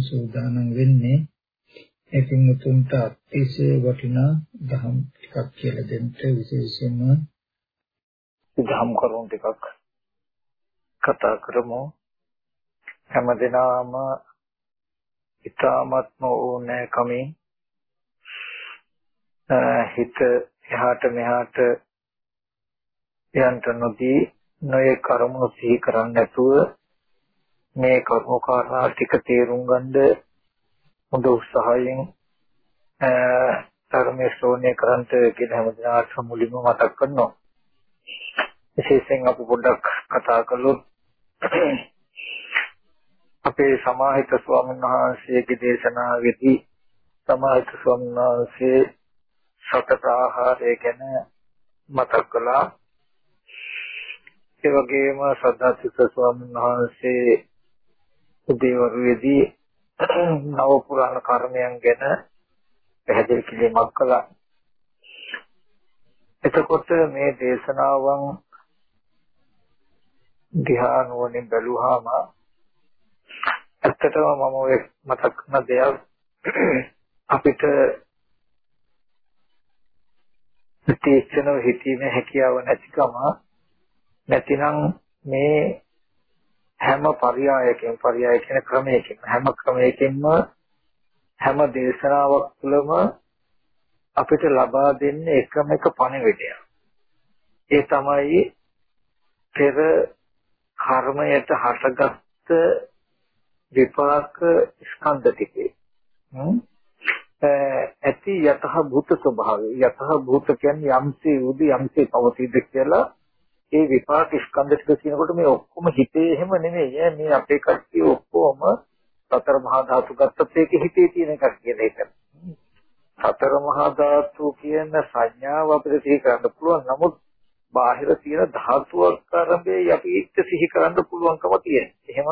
සූදානම් වෙන්නේ. ඒ පින්තුන්ට අතිශය වටිනා දහම් ටිකක් කියලා දෙන්න විශේෂයෙන්ම දහම් කරුණු ටිකක් කතා කරමු. හැමදෙනාම ඊ타ත්ම ඕනෑ කමින් හිත එහාට මෙහාට යන්ට නොදී නොයේ කර්ම සිහි කරන්නේ නැතුව මේ කර්මකාරණා ටික තේරුම් ගන්න හොඳ උත්සාහයෙන් ධර්මයේ ශ්‍රවණය කරන්ට කියන හැමදාට මුලින්ම මතක් කරනවා. විශේෂයෙන් අපි පොඩ්ඩක් කතා කළොත් අපේ සමාහිත ස්වාමීන් වහන්සේගේ දේශනාවේදී සමාහිත ස්වාමීන් වහන්සේ සතත ආහාරය ගැන මතක් කළා. ඒ වගේම සද්ධාතිස්ස ස්වාමීන් වහන්සේ උදේවරුවේදී නව පුරාණ කර්මයන් ගැන පැහැදිලි කිරීමක් කළා. එතකොට මේ දේශනාවන් දිහා නුවණින් බැලුවාම ඇත්තටම මම ඔය මතක් කරන දෙයක් අපිට තීක්ෂණව හිතීමේ හැකියාව නැතිකම නැතිනම් මේ හැම පරයයකින් පරයය කියන ක්‍රමයකින් හැම ක්‍රමයකින්ම හැම දේශනාවක් තුළම අපිට ලබා දෙන්නේ එකම එක පණිවිඩය. ඒ තමයි පෙර කර්මයට හටගත්ත විපාක ස්කන්ධ ටිකේ. ඇති යතහ භූත ස්වභාවය යතහ භූත කියන්නේ යම්සේ උදි යම්සේ පවතීද කියලා ඒ විපාක ස්කන්ධ ටික කියනකොට මේ ඔක්කොම හිතේ එහෙම නෙමෙයි මේ අපේ කට්ටිය ඔක්කොම සතර මහා ධාතු ගත්තත් ඒක හිතේ තියෙන එකක් කියන එක. සතර මහා ධාතු කියන සංඥාව අපිට සිහි කරන්න පුළුවන්. නමුත් බාහිර තියෙන ධාතුවක් ආරම්භයේ අපි එක්ක සිහි කරන්න පුළුවන්කම තියෙනවා. එහෙම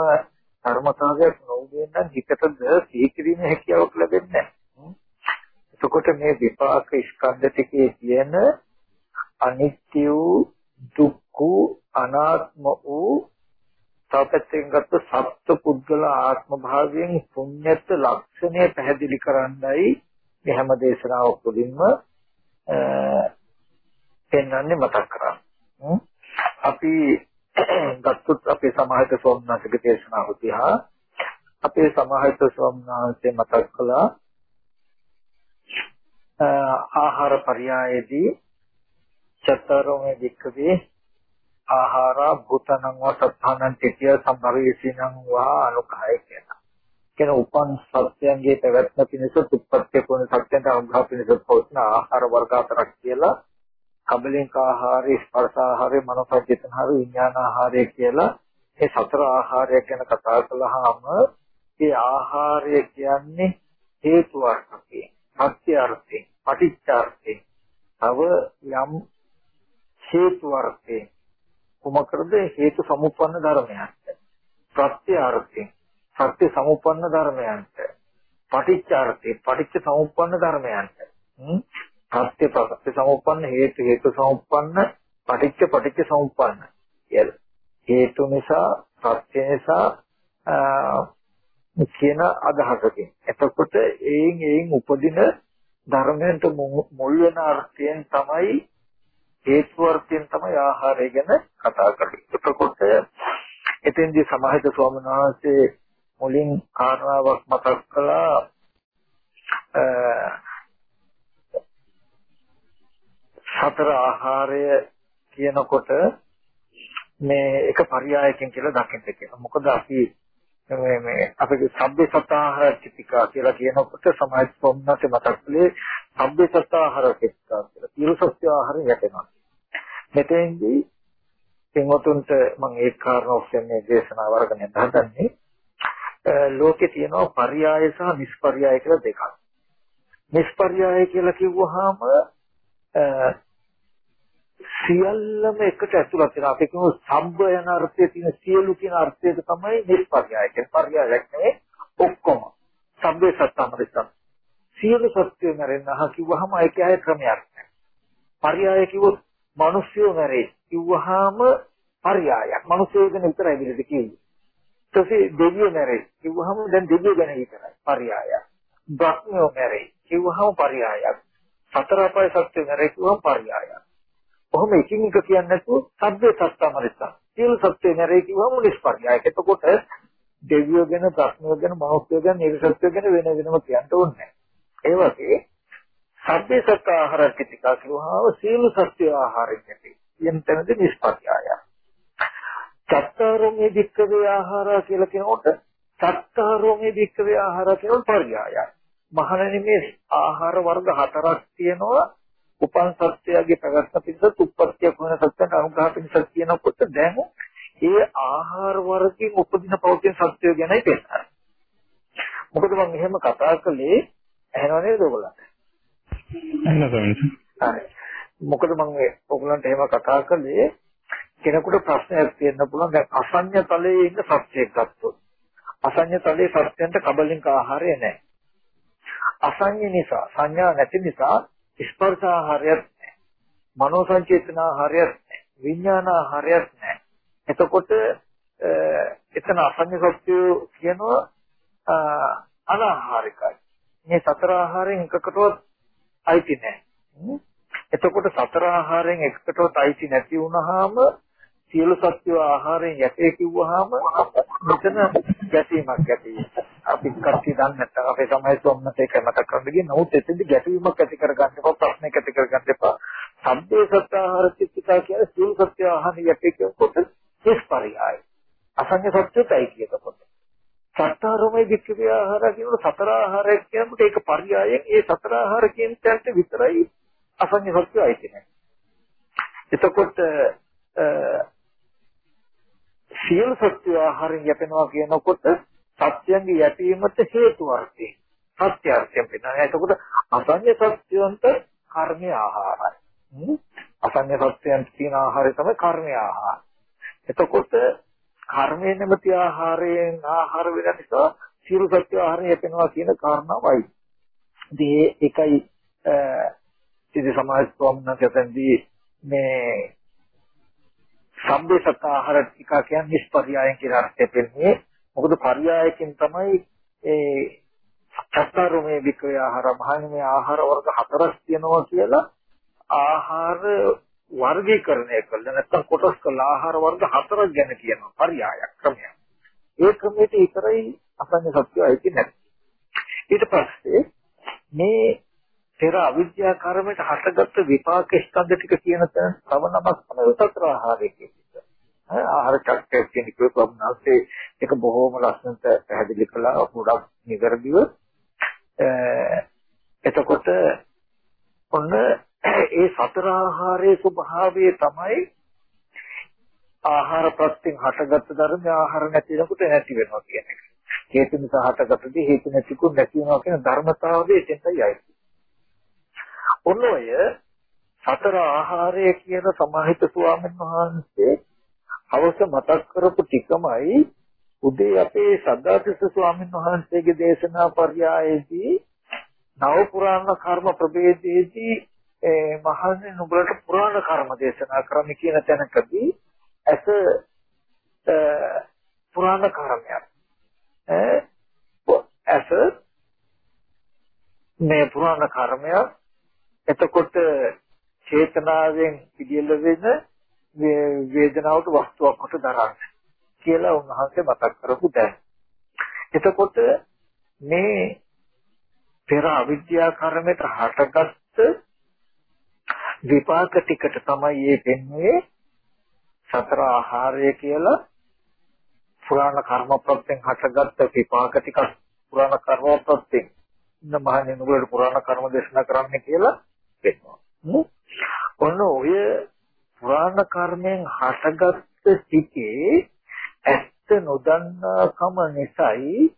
ධර්මතාවයක් නොවුනේ නම් හිතටද සිහි කිරීමේ හැකියාවක් ලැබෙන්නේ නැහැ. එතකොට මේ විපාක ස්කන්ධ ටිකේ තියෙන අනිත්‍ය වූ දුක් වූ අනාත්ම වූ තවපැත්තකින් ගත්ත සත්ත්ව පුද්ගල ආත්ම භාවයෙන් පුණ්‍යත් ලක්ෂණය පැහැදිලි කරන්නයි මේ හැම දේශනාවක් තුළින්ම පෙන්වන්නේ මතක් කරන්නේ. අපි ගත්තොත් අපේ සමාහිත ස්වාමීන් දේශනාව දිහා අපේ සමාහිත ස්වාමීන් මතක් කළා ආහාර පරයයේදී චතරෝමේ වික්කවේ ආහාරා භූතනං වසත්තානං තිතිය සම්භවීසිනං වා අනුකහය කියන. කියන උපන් සත්‍යයන්ගේ පැවැත්ම පිණිස උත්පත්ති කරන සත්‍යයන්ට අනුභව පිණිස පොත්න ආහාර වර්ග අතරක් කියලා කබලින්ක ආහාරය ස්පර්ශ ආහාරය මනෝපජිතන ආහාරය විඥාන ආහාරය කියලා මේ සතර ආහාරය ගැන කතා කළාම ඒ ආහාරය කියන්නේ හේතු අර්ථයෙන් සත්‍ය අර්ථයෙන් පටිච්චාර්ථයෙන් තව යම් හේතු අර්ථයෙන් කුමකටද හේතු සමුප්පන්න ධර්මයන්ට ප්‍රත්‍ය අර්ථයෙන් සත්‍ය සමුප්පන්න ධර්මයන්ට පටිච්ච අර්ථයෙන් පටිච්ච සමුප්පන්න ධර්මයන්ට සත්‍ය ප්‍රත්‍ය සමුප්පන්න හේතු හේතු සමුප්පන්න පටිච්ච පටිච්ච සමුප්පන්න. කියලා හේතු නිසා සත්‍ය නිසා කියන අදහසකින්. එතකොට ඒන් ඒන් උපදින ධර්මයන්ට මුල් වෙන අර්ථයෙන් තමයි හේතු වර්ගයෙන් තමයි ආහාරය ගැන කතා කරන්නේ. එතකොට එතෙන්දී සමාහිත ස්වාමීන් වහන්සේ මුලින් කාරණාවක් මතක් කළා සතර ආහාරය කියනකොට මේ එක පරයයකින් කියලා දකින්න කියනවා. මොකද අපි මේ මේ අපේ සබ්බේ සතාහාර චිතිකා කියලා කියනකොට සමාජ සොම්නසේ මතක් කළේ සබ්බසත්තාහාර කිස්සා කියලා. සියලු සත්‍ය ආහාරය යටෙනවා. මෙතෙන්දී පින්වතුන්ට මම ඒ කාරණා ඔස්සේ මේ දේශනාව වර්ගණය හදන්නේ ලෝකේ තියෙනවා පర్యాయ සහ නිෂ්පర్యాయ කියලා දෙකක්. නිෂ්පర్యాయ කියලා කිව්වහම සියල්ලම එකට ඇතුළත් වෙනවා. අපි කියමු සම්බ යන අර්ථයේ තියෙන සියලු කියන අර්ථය තමයි නිෂ්පర్యాయ කියන්නේ. පర్యాయයක් නෙවෙයි ඔක්කොම. සම්බේ සත්තමරිසම්. සියලු සත්‍යය මරෙන්නා කිව්වහම ඒකේ ආය ක්‍රමයක් නැහැ. පర్యాయ කිව්වොත් මිනිස්සු මැරේ කිව්වහම පරයයක්. මිනිස්සු ගැන විතරයි ඉදිරියට කියන්නේ ඊටසේ දෙවියෝ මැරේ කිව්වහම දැන් දෙවියෝ ගැන විතරයි පරයයක්. බ්‍රහ්මයෝ මැරේ කිව්වහම පරයයක්. සතර අපාය සත්‍යෝ මැරේ කිව්වහම පරයයක්. කොහොම එකින් එක කියන්නේ නැතුව සබ්බේ සත්‍යමරිතා සියලු සත්‍යෝ මැරේ කිව්වහම නිෂ්පරයයක් එතකොට දෙවියෝ ගැන ප්‍රශ්නෝ ගැන මනුස්සයෝ ගැන නිර්සත්‍යෝ ගැන වෙන වෙනම කියන්න ඕනේ. ඒ වගේ සබ්බේ සත්‍ය ආහාර කිතිකා කිව්වහම සියලු සත්‍ය ආහාරයෙන් ඇති. කියන තැනදී නිෂ්පර්යාය. චත්තාරෝමේ වික්කවේ ආහාර කියලා කියනකොට චත්තාරෝමේ වික්කවේ ආහාර කියන පර්යායයි. මහණෙනි මේ ආහාර වර්ග හතරක් තියෙනවා උපන් සත්‍යයේ පැවැත්ම පිණිස උත්පත්තියක් වෙන සත්‍යයට අනුග්‍රහ පිණිස කියනකොට දැන් ඒ ආහාර වර්ගයෙන් උපදින පෞද්ගලික සත්‍යය ගැනයි පෙන්නන්නේ. මොකද මම එහෙම කතා කළේ ඇහෙනව නේද ඔයගොල්ලන්ට? ඇහෙනවා මොකද මම ඔයගොල්ලන්ට එහෙම කතා කළේ කෙනෙකුට ප්‍රශ්නයක් තියෙන්න පුළුවන් දැන් අසඤ්ඤ තලයේ ඉන්න සත්‍යයක් ගත්තොත් අසඤ්ඤ තලයේ සත්‍යයන්ට කබලින්ක ආහාරය නැහැ. අසඤ්ඤ නිසා සංඥා නැති නිසා ස්පර්ශ ආහාරයක් නැහැ. මනෝ සංචේතන ආහාරයක් නැහැ. විඥාන ආහාරයක් නැහැ. එතකොට එතන අසඤ්ඤ සත්‍ය කියනවා අනාහාරිකයි. මේ සතර ආහාරයෙන් එකකටවත් අයිති නැහැ. එතකොට සතර ආහාරයෙන් එකකටවත් අයිති නැති වුනහම සියලු සත්‍ය ආහාරයෙන් යටේ කිව්වහම මෙතන ගැටීමක් ඇති. අපි කට්ටිය දන්නේ නැත්නම් අපේ සමාජ සොම්නත එක මතක් කරගන්න ගියේ නමුත් එතෙන්දි ගැටීමක් ඇති කරගන්න එපා ප්‍රශ්නයක් ඇති කරගන්න එපා. සබ්බේ සත්‍ය ආහාර චිත්තිකා කියන්නේ සියලු සත්‍ය ආහාර යටේ කියනකොට කිස්පරියයි අසංඥ සත්‍යයයි කියනකොට සත්‍යාරෝමයේ වික්‍රිය ආහාර කියනකොට සතර ආහාරය කියනකොට ඒක පරියායෙන් ඒ සතර ආහාර කියන තැනට විතරයි අසංඥ සත්‍යයයි කියන්නේ එතකොට සියලු සත්‍ය ආහාරයෙන් යැපෙනවා කියනකොට සත්‍යයන්ගේ යැපීමට හේතු අර්ථය සත්‍ය අර්ථයෙන් පිටනවා. එතකොට අසඤ්ඤ සත්‍යයන්ට කර්මය ආහාරයි. අසඤ්ඤ සත්‍යයන් තියෙන ආහාරය තමයි කර්මය ආහාර. එතකොට කර්මය නැමැති ආහාරයෙන් ආහාර වෙන නිසා සියලු සත්ව ආහාරය යැපෙනවා කියන කාරණාවයි. ඉතින් ඒකයි ඉතින් සමාජ ප්‍රොම්නකතන්දී මේ සම්බේ සත් ආහාර ටික කියන්නේ නිෂ්පර්යායෙන් කියන අර්ථය දෙන්නේ. මොකද පර්යායකින් තමයි ඒ චත්තාරුමේ වික්‍රය ආහාර මහන්නේ ආහාර වර්ග හතරක් තියෙනවා කියලා ආහාර වර්ගීකරණය කළා නැත්නම් කොටස් කළ ආහාර වර්ග හතරක් ගැන කියන පරයයක් ක්‍රමයක්. ඒ ක්‍රමයට විතරයි අසන්න සත්‍යය ඇති නැත්තේ. ඊට පස්සේ මේ පෙර අවිද්‍යා කර්මයට හටගත් විපාක ස්කන්ධ ටික කියන තැන තව නමක් තමයි උත්තර ආහාරය කියන්නේ. ආහාර චක්‍රය කියන එකේ ප්‍රබුණාසේ ඒක බොහොම ලස්සනට පැහැදිලි කළා පොඩක් නිවැරදිව. එතකොට ඔන්න ඒ සතර ආහාරයේ ස්වභාවය තමයි ආහාර ප්‍රත්‍යයෙන් හටගත්තු ධර්ම ආහාර නැතිනකොට නැති වෙනවා කියන එක. හේතු නිසා හටගත්තදී හේතු නැතිකුත් නැති වෙනවා කියන ධර්මතාවය එතෙන්ටයි යයි. ඔන්න ඔය සතර ආහාරය කියන සමාහිත ස්වාමීන් වහන්සේ අවශ්‍ය මතක් කරපු ටිකමයි උදේ අපේ සද්ධාතිස්ස ස්වාමීන් වහන්සේගේ දේශනා පර්යායේදී නව පුරාණ කර්ම ප්‍රභේදයේදී ඒ මහන්නේ නුඹලට පුරාණ කර්ම දේශනා කරන්න කියන තැනකදී ඇස පුරාණ කර්මයක් ඇස මේ පුරාණ කර්මයක් එතකොට චේතනාවෙන් පිළියෙල වෙන වේදනාවට වස්තුවක් කොට දරන්න කියලා උන්වහන්සේ මතක් කරපු දැන්. එතකොට මේ පෙර අවිද්‍යා කර්මයට හටගත්ත විපාක ටිකට තමයි මේ දෙන්නේ සතර ආහාරය කියලා පුරාණ කර්ම ප්‍රත්‍යයෙන් හටගත්ත විපාක ටික පුරාණ කර්ම ප්‍රත්‍යයෙන් ඉන්න මහණෙනි නුඹලට පුරාණ කර්ම දේශනා කරන්න කියලා කියනවා. ඔන්න ඔය පුරාණ කර්මයෙන් හටගත්ත සිටේ ඇත්ත නොදන්නාකම නිසායි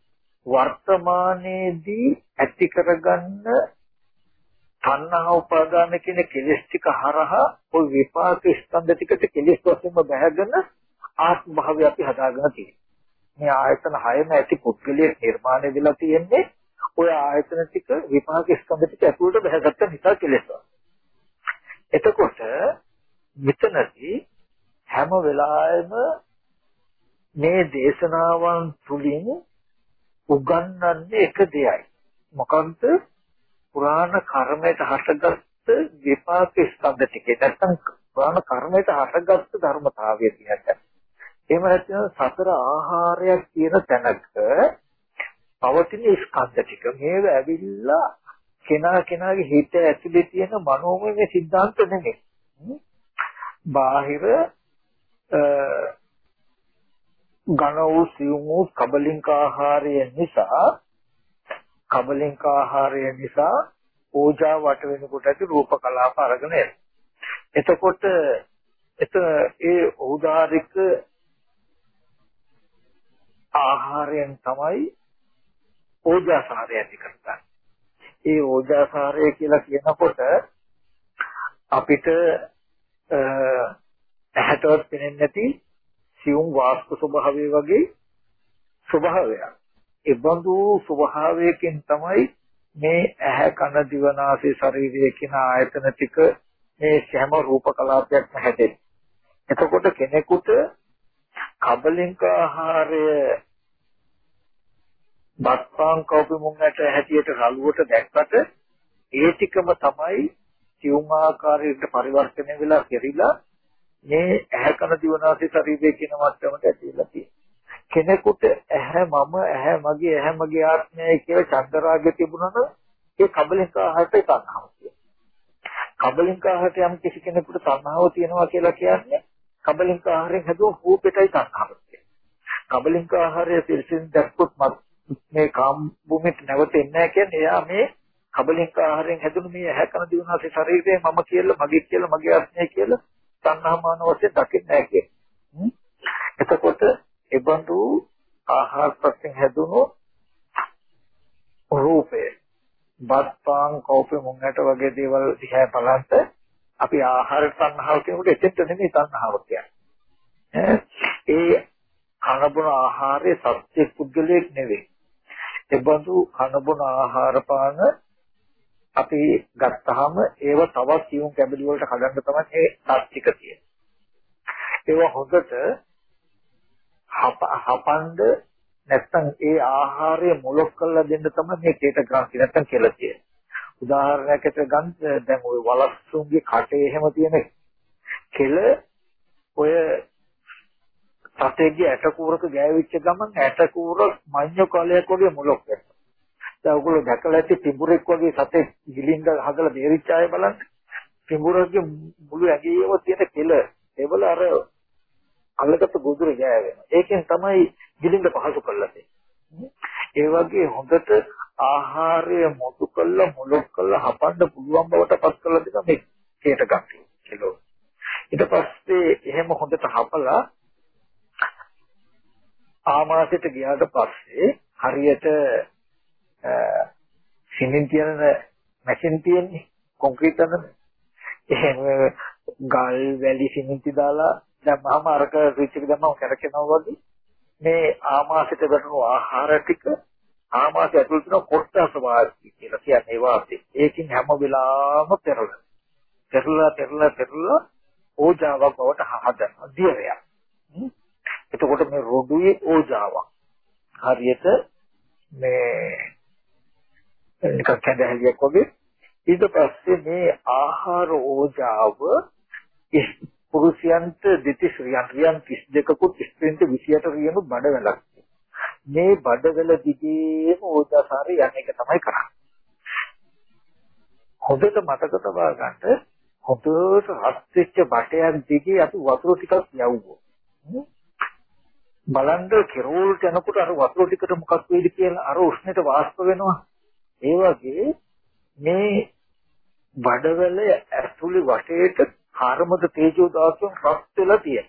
වර්තමානයේදී ඇති කරගන්න තණ්හා උපාදාන කියන කෙලෙස් ටික හරහා ওই විපාක ස්කන්ධ ටිකට කෙලෙස් වශයෙන්ම බැහැගෙන ආත්ම භාවය අපි හදාගෙන තියෙනවා. මේ ආයතන හයම ඇති පුද්ගලයේ නිර්මාණය වෙලා තියෙන්නේ ওই ආයතන ටික විපාක ස්කන්ධ ටික ඇතුළට බැහැගත්ත නිසා කෙලෙස්. එතකොට මෙතනදී හැම වෙලාවෙම මේ දේශනාවන් තුලින් උගන්වන්නේ එක දෙයයි. මොකන්ද? පුරාණ කර්මයට හටගත්ත විපාක ස්කන්ධ ටිකේ නැත්නම් පුරාණ කර්මයට හටගත්ත ධර්මතාවය කියන්නේ. එහෙම නැත්නම් සතර ආහාරයක් කියන තැනක පවතින ස්කන්ධ ටික මේව ඇවිල්ලා කෙනා කෙනාගේ හිත ඇතුලේ තියෙන මනෝමය සිද්ධාන්ත නෙමෙයි. බාහිර ඝන වූ සියුම් වූ කබලින්ක ආහාරය නිසා කබලින්ක ආහාරය නිසා ඕජා වට වෙනකොට ඇති රූප කලාප අරගෙන එනවා. එතකොට එතන ඒ ඕදාරික ආහාරයෙන් තමයි ඕජාසාරය ඇති කරගන්නේ. ඒ ඕජාසාරය කියලා කියනකොට අපිට ඇහැටවත් පෙනෙන්නේ නැති සියුම් වාස්තු ස්වභාවය වගේ ස්වභාවයක්. ඒ බඳු ස්වභාවයකින් තමයි මේ ඇහැ කන දිව නාසය ශරීරය කියන ආයතන ටික මේ හැම රූප කලාපයක්ම හැදෙන්නේ. එතකොට කෙනෙකුට කබලින්ක ආහාරය බත්පාන් කෝපි මුංගට හැටියට රළුවට දැක්කට ඒ ටිකම තමයි සියුම් ආකාරයට පරිවර්තනය වෙලා කෙරිලා මේ ඇහැ කන දිවනාසය ශරීරය කියන මට්ටමට ඇතිලා තියෙනවා. කෙනෙකුට ඇහැ මම ඇහැ මගේ ඇහැ මගේ ආත්මයයි කියලා චන්දරාගය තිබුණා නම් ඒ කබලින්ක ආහාරට තණ්හාව කියනවා. කබලින්ක ආහාරට යම් කිසි කෙනෙකුට තණ්හාව තියෙනවා කියලා කියන්නේ කබලින්ක ආහාරයෙන් හැදුව රූපෙටයි තණ්හාව කියන්නේ. කබලින්ක ආහාරය පිළිසින් දැක්කොත් මේ කාම් භූමියට නැවතෙන්නේ නැහැ කියන්නේ එයා මේ කබලින්ක ආහාරයෙන් හැදුණු මේ ඇහැ කන දිවනාසය ශරීරය මම කියලා මගේ කියලා මගේ ආත්මය කියලා තණ්හාමාන වශයෙන් දකින්නේ නැහැ කියන්නේ. එතකොට ඒබඳු ආහාර ප්‍රත්‍යයෙන් හැදුණු රූපේ බත්පාන් කෝපේ මුංගට වගේ දේවල් දිහා බලද්දී අපි ආහාර තණ්හාව කියනකොට එතෙන්ට නෙමෙයි තණ්හාව කියන්නේ. ඒ කනබුන ආහාරයේ සත්‍ය පුද්ගලයක් නෙවෙයි. ඒබඳු කනබුන ආහාර පාන අපි ගත්තාම ඒව තවත් සියුම් කැබලි වලට හදන්න තමයි ඒ තාත්තික තියෙන්නේ. ඒව හොඳට හපන්ද නැත්නම් ඒ ආහාරය මොලොක් කරලා දෙන්න තමයි මේ කේත ග්‍රන්ථි නැත්නම් කියලා තියෙන්නේ. උදාහරණයකට ගන්න දැන් ওই වලස්සුන්ගේ කටේ එහෙම තියෙන කෙල ඔය සතේගේ ඇට කූරක ගෑවිච්ච ගමන් ඇට කූර මඤ්ඤ කලයක් වගේ මොලොක් වෙනවා. දැන් ඔයගොල්ලෝ දැකලා ඇති පිඹුරෙක් වගේ සතේ ගිලින්ද හදලා දෙරිච්ච අය බලන්න. පිඹුරගේ මුළු ඇඟේම තියෙන කෙල ඒවල අර අල්ලගත්ත ගොදුර ගෑවෙනවා. ඒකෙන් තමයි ගිලින්ද පහසු කරලා ඒ වගේ හොඳට ආහාරය මොතු කළා මොලොක් කළා හපන්න පුළුවන් බවට පත් කරලා දෙන මේ කේට ගන්න කිලෝ. ඊට පස්සේ එහෙම හොඳට හපලා ආමාශයට ගියාට පස්සේ හරියට සිමෙන්ති කියන මැෂින් තියෙන්නේ කොන්ක්‍රීට් කරන එහෙම ගල් වැලි සිමෙන්ති දාලා දැම්මම අරක ස්විච් එක දැම්මම කරකිනවා වගේ මේ ආමාශයට වැටුණු ආහාර ටික ආමාශය ඇතුළත තියෙන කොටස් වාස්ති කියලා කියන්නේ ඒ වාස්ති. ඒකින් හැම වෙලාවම පෙරලන. පෙරලා පෙරලා පෙරලා ඕජාවක් බවට හදනවා. දියරයක්. එතකොට මේ රොඩුවේ ඕජාවක්. හරියට මේ නිකන් කැඳහැලියක් වගේ ඊට පස්සේ මේ ආහාර ඕජාව පුරුෂයන්ට දෙතිස් රියන් රියන් 32කුත් ස්ත්‍රීන්ට 28 රියනු බඩවැලක්. මේ බඩවැල දිගේම ඕජාසාරය යන එක තමයි කරන්නේ. හොඳට මතක තබා ගන්න හොඳට රත් වෙච්ච බටයක් දිගේ අපි වතුර ටිකක් යවුවෝ. බලන්න කෙරෝල්ට යනකොට අර වතුර ටිකට මොකක් වෙයිද කියලා අර උෂ්ණයට වාෂ්ප වෙනවා. ඒ වගේ මේ බඩවැල ඇතුළේ වටේට කර්මද තේජෝ ධාතුන් රත් වෙලා තියෙන.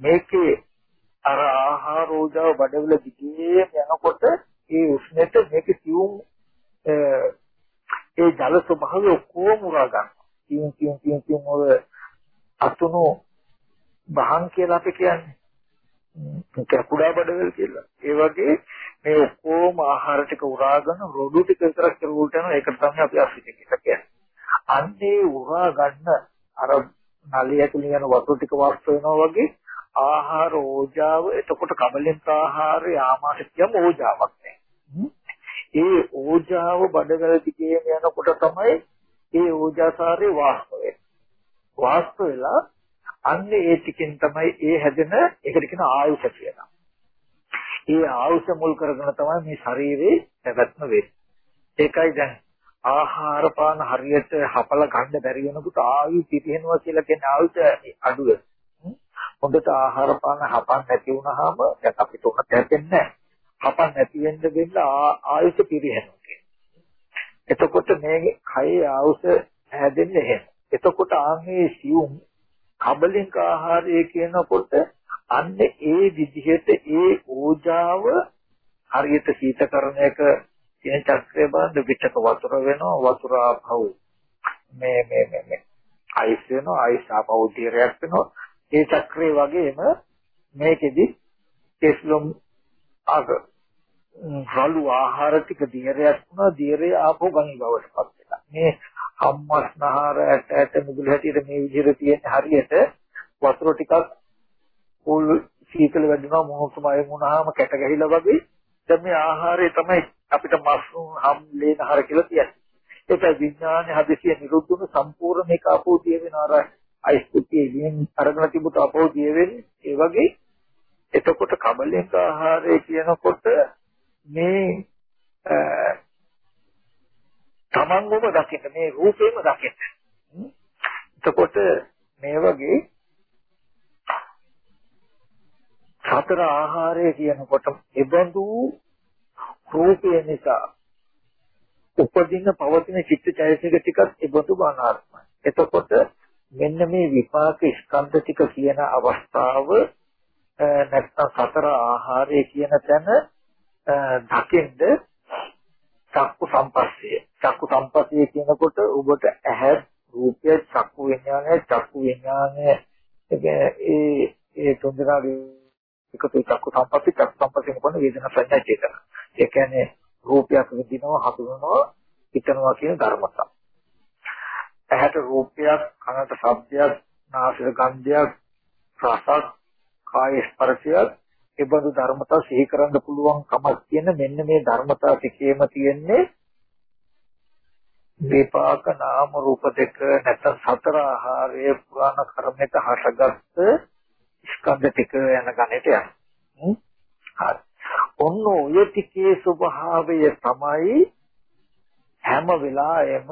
මේකේ අර ආහාර ඕජාව බඩවැල දිගේ යනකොට ඒ උෂ්ණයට මේක සියුම් ඒ ජල ස්වභාවය ඔක්කොම උරා ගන්නවා. සියුම් සියුම් සියුම් සියුම් වල අතුණු බහන් කියලා අපි කියන්නේ. කැපුඩා බඩවැල් කියලා. ඒ වගේ මේ ඔක්කොම ආහාර ටික උරාගෙන රොඩු ටික විතරක් කෙරුවට යනවා. ඒකට තමයි අපි අසිත කියලා කියන්නේ. අන්නේ උරා ගන්න අර නලිය ඇතුළේ යන වතුර ටික වාස්ත වෙනවා වගේ ආහාර ඕජාව එතකොට කබලෙන් ආහාරය ආමාශ කියම ඕජාවක් නේ. ඒ ඕජාව බඩවැල් දිගේ යනකොට තමයි ඒ ඕජාසාරේ වාස්ත වෙන්නේ. වාස්ත වෙලා අන්නේ ඒ ටිකෙන් තමයි ඒ හැදෙන ඒකට කියන ආයුෂ කියලා. ඒ ආයුෂ මුල් කරගෙන තමයි මේ ශරීරේ පැවැත්ම වෙන්නේ. ඒකයි දැන් ආහාර පාන හරියට හපල ගන්න බැරි වෙනකොට ආයු පිටිනවා කියලා කියන ආයුෂ අඩු වෙනවා. හොඳට ආහාර පාන හපන්න නැති වුනහම දැන් අපිට උනත් හැදෙන්නේ නැහැ. හපන්න නැති වෙන්න වෙන්න ආයුෂ පිරිහෙනවා. එතකොට මේ කයේ ආයුෂ හැදෙන්නේ නැහැ. එතකොට ආන්නේ සියුම් කබලින්ක ආහාරය කියනකොට අන්න ඒ විදිහට ඒ ඕජාව හරියට සීතකරණයක කියන චක්‍රය බලන්න පිටක වතුර වෙනවා වතුර ආපහු මේ මේ මේ මේ අයිස් වෙනවා අයිස් ආපහු දිරයක් වෙනවා. ඒ චක්‍රය වගේම මේකෙදි කෙස්ලොම් අග රළු ආහාර ටික දියරයක් වුණා. දියරේ ආපහු ගනි බවට පත් වෙනවා. මේ හම්මස්නහර ඇට ඇට මුදුල හැටියට මේ විදිහට තියෙන හරියට වතුර ටිකක් උල් සීතල වැඩිනවා මොහොතම අය වුණාම කැට ගහිලා වගේ දැන් මේ ආහාරය තමයි අපිට මස්රුම් හම් ලේනහර කියලා කියන්නේ. ඒක විඥානේ හදිසිය නිරුද්ධ වුණු සම්පූර්ණ මේක අපෝ දිය වෙන අර අයිස්කුටි එළියෙන් අරගෙන තිබුත අපෝ දිය වෙන්නේ ඒ වගේ එතකොට කබලෙක ආහාරය කියනකොට මේ තමන්ගම දකින්න මේ රූපේම දකින්න. එතකොට මේ වගේ සතර ආහාරය කියනකොට එබඳු රූපය නිසා උපදින පවතින චිත්තචෛතසික ටිකත් එබඳු බානාත්මයි. එතකොට මෙන්න මේ විපාක ස්කන්ධ ටික කියන අවස්ථාව නැත්නම් සතර ආහාරය කියන තැන දකින්ද චක්කු සම්පස්සේ චක්කු සම්පස්සේ කියනකොට ඔබට ඇහැ රූපය චක්කු විඥානය චක්කු විඥානය ඒ ඒ තුන්දෙනාගේ එකතු චක්කු සම්පස්සේ චක්කු සම්පස්සේ කියන වේදනා සංඥා චේතන ඒ කියන්නේ රූපයක් විඳිනවා හඳුනනවා හිතනවා කියන ධර්මතා ඇහැට රූපයක් කනට ශබ්දයක් නාසයට ගන්ධයක් රසක් කාය ස්පර්ශයක් ඒ බඳු ධර්මතා සිහි කරන්න පුළුවන් කමක් තියෙන මෙන්න මේ ධර්මතා ටිකේම තියෙන්නේ විපාක නාම රූප දෙක නැත්නම් සතර ආහාරයේ පුරාණ කර්මයට හටගත්ත ස්කන්ධ ටික යන ගණයට යන. හරි. ඔන්න ඔය ටිකේ ස්වභාවය තමයි හැම වෙලාවෙම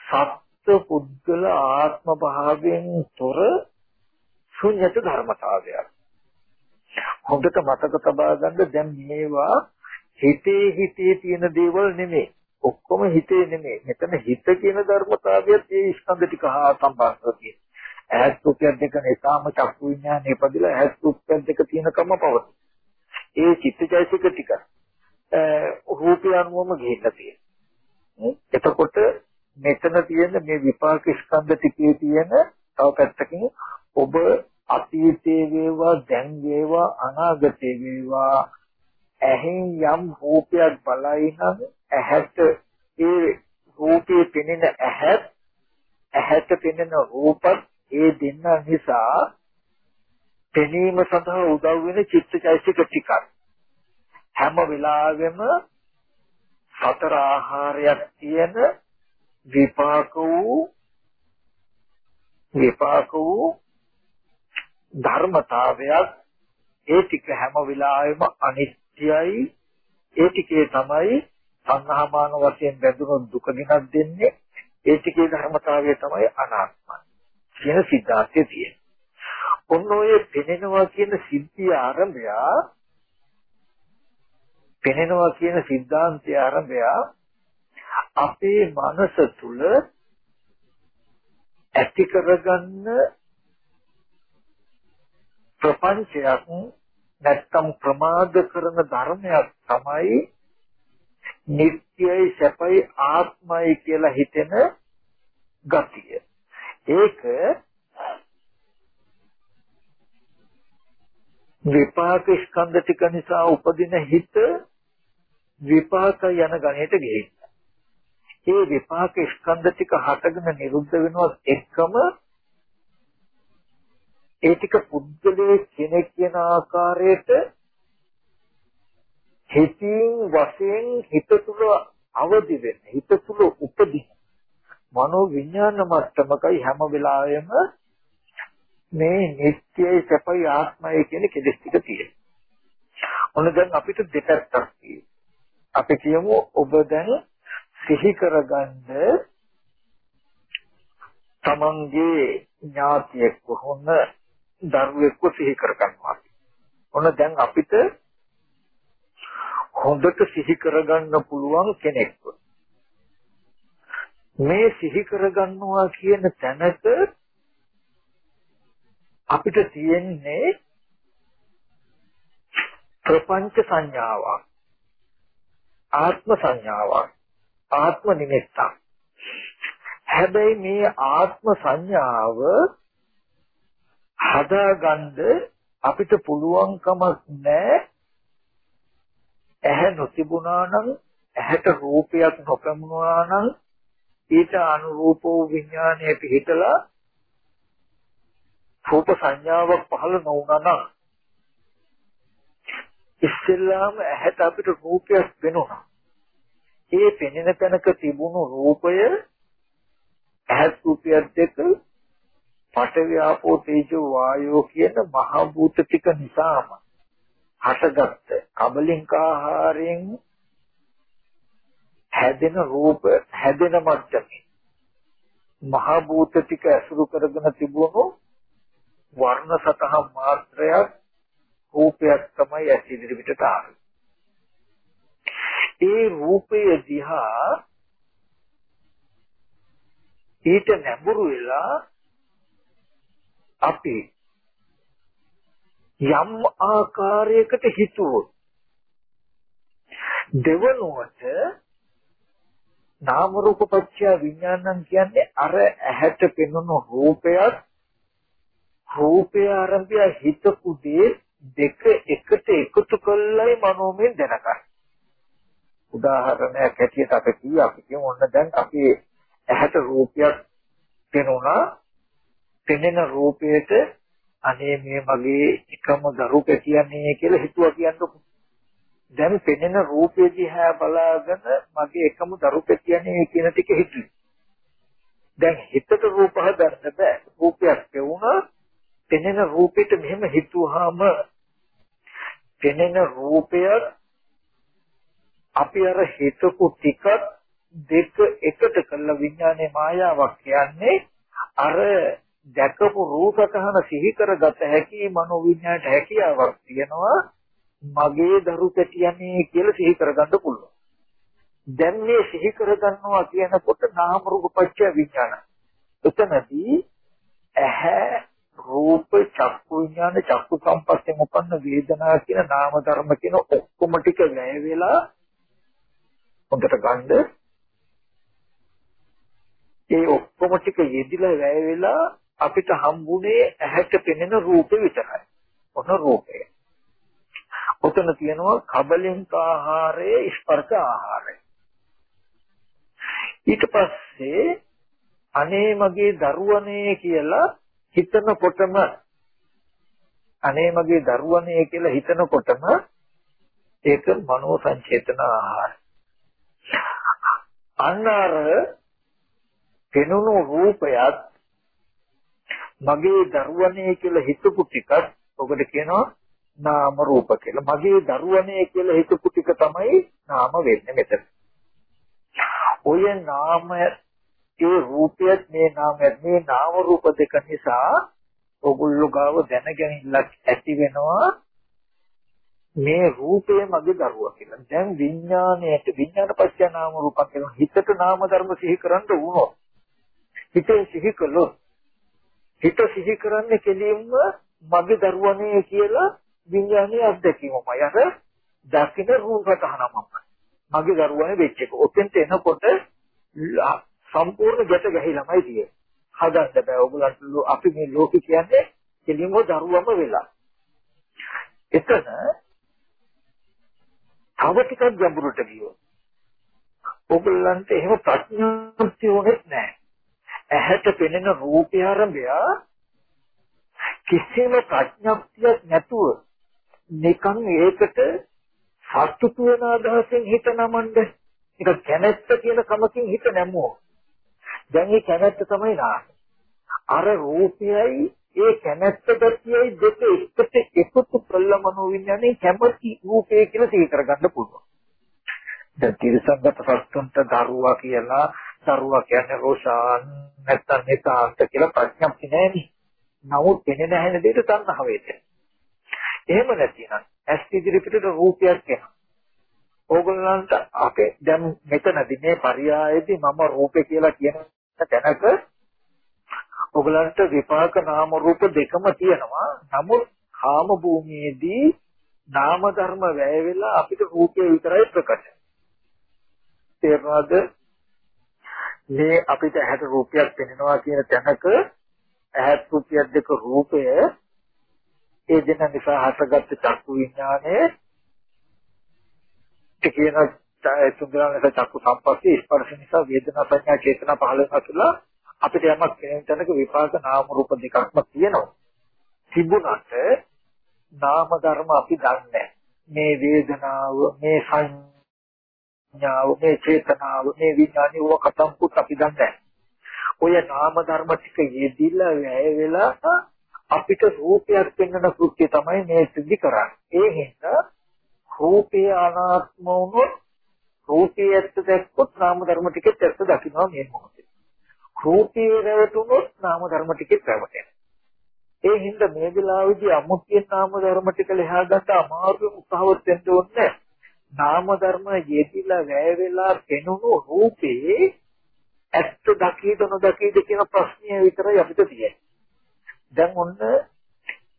සත්ත්ව පුද්ගල ආත්ම භාවයෙන් තොර ශුන්‍යත ධර්මතාවයක්. හොඳට මතක තබා ගන්න දැන් මේවා හිතේ හිතේ තියෙන දේවල් නෙමෙයි. ඔක්කොම හිතේ නෙමෙයි. මෙතන හිත කියන ධර්මතාවයත් ඒ ස්කන්ධ ටික හා සම්බන්ධව තියෙනවා. ඇස් රුපියල් දෙක නිසාම චක්කු විඥානේ පදිලා ඇස් රුපියල් දෙක තියෙනකම පවතී. ඒ චිත්තචෛතසික ටික රූපය අනුවම ගිහිල්ලා තියෙනවා. එතකොට මෙතන තියෙන මේ විපාක ස්කන්ධ ටිකේ තියෙන තව පැත්තකින් ඔබ අතීතයේ වේවා දැන් වේවා අනාගතයේ වේවා ඇහෙන් යම් රූපයක් බලයි නම් ඇහැට ඒ රූපේ පෙනෙන ඇහත් ඇහැට පෙනෙන රූපත් ඒ දෙන්න නිසා පෙනීම සඳහා උදව් වෙන චිත්තචෛතසික ටිකක්. හැම වෙලාවෙම සතර ආහාරයක් තියෙන විපාක වූ විපාක වූ ධර්මතාවයක් ඒ ටික හැම වෙලාවෙම අනිත්‍යයි. ඒ ටිකේ තමයි සංහාමාන වශයෙන් බැඳුණු දුක ගෙනත් දෙන්නේ. ඒ ටිකේ ධර්මතාවය තමයි අනාත්මයි කියන සිද්ධාර්ථය තියෙන. ඔන්න ඔය පෙනෙනවා කියන සිද්ධිය ආරම්භය පෙනෙනවා කියන සිද්ධාන්තය ආරම්භය අපේ මනස තුල ඇති කරගන්න ප්‍රපංචයක් නැත්තම් ප්‍රමාද කරන ධර්මයක් තමයි නිට්ටයයි සැපයි ආත්මයි කියලා හිතෙන ගතිය. ඒක විපාක ස්කන්ධ ටික නිසා උපදින හිත විපාක යන ගණයට ගෙයි. ඒ විපාක ස්කන්ධ ටික හටගෙන නිරුද්ධ වෙනවත් එක්කම ඒ ටික පුද්ගලයේ කෙනෙක් කියන ආකාරයට හිතින් වශයෙන් හිත තුළ අවදි වෙන්න හිත තුළ උපදින මනෝ විඥාන මට්ටමකයි හැම වෙලාවෙම මේ නිත්‍යයි සැපයි ආත්මයි කියන කෙලෙස් ටික තියෙනවා. ඔන්න දැන් අපිට දෙපැත්තක් තියෙනවා. අපි කියමු ඔබ දැන් සිහි කරගන්න තමන්ගේ ඥාතියෙක් වුණ දරුවෙක්ව සිහි කරගන්නවා. ඔන්න දැන් අපිට හොඳට සිහි කරගන්න පුළුවන් කෙනෙක්ව. මේ සිහි කරගන්නවා කියන තැනට අපිට තියෙන්නේ ප්‍රපංච සංඥාවක් ආත්ම සංඥාවක් ආත්ම නිමිත්තක්. හැබැයි මේ ආත්ම සංඥාව හදාගන්න අපිට පුළුවන්කමක් නැහැ ඇහැ නොතිබුණා නම් ඇහැට රූපයක් නොපැමුණා නම් ඊට අනුරූප වූ විඥානය පිහිටලා රූප සංඥාවක් පහළ නොවුණා නම් ඉස්සෙල්ලාම ඇහැට අපිට රූපයක් වෙනුණා. ඒ පෙනෙන තැනක තිබුණු රූපය ඇහත් රූපයක් දෙක පඨවි ආපෝ තේජෝ වායෝ කියන මහ භූත ටික නිසාම හටගත්ත කබලින්ක ආහාරයෙන් හැදෙන රූප හැදෙන මට්ටමේ මහ භූත ටික ඇසුරු කරගෙන තිබුණු වර්ණ සතහන් මාත්‍රයක් රූපයක් තමයි ඇස් ඉදිරිපිටට ආවේ. ඒ රූපය දිහා ඊට නැඹුරු වෙලා අපි යම් ආකාරයකට හිතුවොත් දෙවනුවට නාම රූප පත්‍ය විඥානං කියන්නේ අර ඇහැට පෙනුණු රූපයක් රූපය ආරම්භය හිතපු දේ දෙක එකට එකතු කළයි මනෝමය දැනගන්න. උදාහරණයක් ඇටියට අපි කිය අපි කියමු ඔන්න දැන් අපි ඇහැට රූපයක් පෙනුණා පෙනෙන රූපයට අනේ මේ මගේ එකම දරුක කියන්නේ කියලා හිතුවා කියන්නකො. දැන් පෙනෙන රූපය දිහා බලාගෙන මගේ එකම දරුක කියන්නේ කියන ටික හිතුවේ. දැන් හිතට රූප හදන්න බෑ. රූපයක් පෙවුණා පෙනෙන රූපෙට මෙහෙම හිතුවාම පෙනෙන රූපය අපි අර හිතපු ටිකත් දෙක එකට කළ විඥානයේ මායාවක් කියන්නේ අර දැකපු රූපකහන සිහි කරගත හැකි මනෝවිඥාණයට හැකියාවක් තියෙනවා මගේ දරු පැටියනේ කියලා සිහි කරගන්න පුළුවන්. දැන් මේ සිහි කරගන්නවා කියනකොට නාම රූප පත්‍ය විඥාන. එතනදී ඇහැ රූප චක්කු විඥාන චක්කු සම්පස්යෙන් උපන්න වේදනා කියන නාම ධර්ම කියන ඔක්කොම ටික වැය වෙලා හොඳට ගන්න ඒ ඔක්කොම ටික යෙදිලා වැය වෙලා අපිට හම්බුනේ ඇහැට පෙනෙන රූපේ විතරයි. ඔන්න රූපය. ඔතන තියෙනවා කබලින්ක ආහාරයේ ස්පර්ශ ආහාරය. ඊට පස්සේ අනේ මගේ දරුවනේ කියලා හිතනකොටම අනේ මගේ දරුවනේ කියලා හිතනකොටම ඒක මනෝ සංචේතන ආහාර. අන්නර පෙනුණු රූපයත් මගේ දරුවනේ කියලා හිතපු ටිකත් ඔකට කියනවා නාම රූප කියලා. මගේ දරුවනේ කියලා හිතපු ටික තමයි නාම වෙන්නේ මෙතන. ඔය නාමය ඒ රූපයත් මේ නාමයත් මේ නාම රූප දෙක නිසා ඔගොල්ලෝ ගාව දැනගැනිල්ලක් ඇති වෙනවා මේ රූපය මගේ දරුවා කියලා. දැන් විඥාණයට විඥාන පස්ය නාම රූපක් කියලා හිතට නාම ධර්ම සිහි කරන්න වුණොත් හිතේ සිහි කළොත් හිත සිහි කරන්නේ කෙලින්ම මගේ දරුවනේ කියලා විඥානයේ අත්දැකීමමයි. අර දකින්න රූපතහනම මගේ දරුවනේ වෙච්ච එක. ඔතෙන්ට එනකොට සම්පූර්ණ ගැට ගැහිලාමයි තියෙන්නේ. හදන්න බෑ. ඔයගොල්ලන්ට අපි මේ ලෝකේ කියන්නේ කෙලින්ම දරුවම වෙලා. එතන තව ටිකක් ගැඹුරට ගියොත් ඔයගොල්ලන්ට එහෙම ප්‍රඥාප්තිය ඕනෙත් නැහැ. ඇහැට පෙනෙන රූපය ආරම්භය කිසිම ප්‍රඥාප්තියක් නැතුව නිකන් ඒකට සතුටු වෙන අදහසෙන් හිත නමන්න ඒක කැමැත්ත කියන කමකින් හිත නැමුවෝ දැන් මේ කැමැත්ත තමයි නාම අර රූපයයි ඒ කැමැත්ත ගතියයි දෙක එකට එකතු කළ මනෝවිඤ්ඤාණය කැමැති රූපය කියලා සිහි කරගන්න පුළුවන්. දැන් තිරසංගත සත්තුන්ට දරුවා කියලා දරුවා කියන්නේ රෝෂාන් නැත්තම් නිතාන්ත කියලා ප්‍රඥප්ති නෑනේ. නමුත් එන්නේ නැහැ දෙයට තණ්හාව වේද. එහෙම නැතිනම් ඇස් ඉදිරි පිටට රූපයක් එනවා. ඕගොල්ලන්ට අපේ දැන් මෙතනදී මේ පරියායේදී මම රූපේ කියලා කියන තැනක ඔයගලන්ට විපාක නාම රූප දෙකම තියෙනවා. නමුත් කාම භූමියේදී නාම ධර්ම වැය වෙලා අපිට රූපය විතරයි ප්‍රකට. තේරෙනවද? මේ අපිට ඇහැට රූපයක් පෙනෙනවා කියන තැනක ඇහත් රූපයක් දෙක රූපය ඒ දෙන නිසා හටගත්තු චක්කු විඥානය කියන තුන්දරන චක්කු සම්පස්සේ ස්පර්ශ නිසා වේදනා සංඥා චේතනා පහළ වෙනවා කියලා අපිට යමක් කෙනෙක් තැනක විපාක නාම රූප දෙකක්ම තියෙනවා. තිබුණාට නාම ධර්ම අපි දන්නේ මේ වේදනාව, මේ සංඥාව, මේ චේතනාව, මේ විඥානය ඔය කතම්කුත් අපි දන්නේ ඔය නාම ධර්ම ටික යෙදිලා වැය වෙලා අපිට රූපයක් පෙන්වන කෘත්‍ය තමයි මේ සිද්ධ කරන්නේ. ඒ හින්දා රූපය අනාත්ම වුණොත් රූපය ඇත්ත දැක්කොත් නාම ධර්ම ටිකත් ඇත්ත දකින්නවා මේ මොහොතේ. රූපේ රැවටුනොත් නාම ධර්ම ටිකේ රැවටෙනවා. ඒ හින්දා මේ වෙලාවේදී අමුත්‍ය නාම ධර්ම ටික ලෙහා ගන්න අමාරු උත්සාහවත් වෙන්න ඕනේ. නාම ධර්ම යෙදිලා වැය වෙලා පෙනුණු රූපේ ඇත්ත දකීද නොදකීද කියන ප්‍රශ්නය විතරයි අපිට තියෙන්නේ. දැන් ඔන්න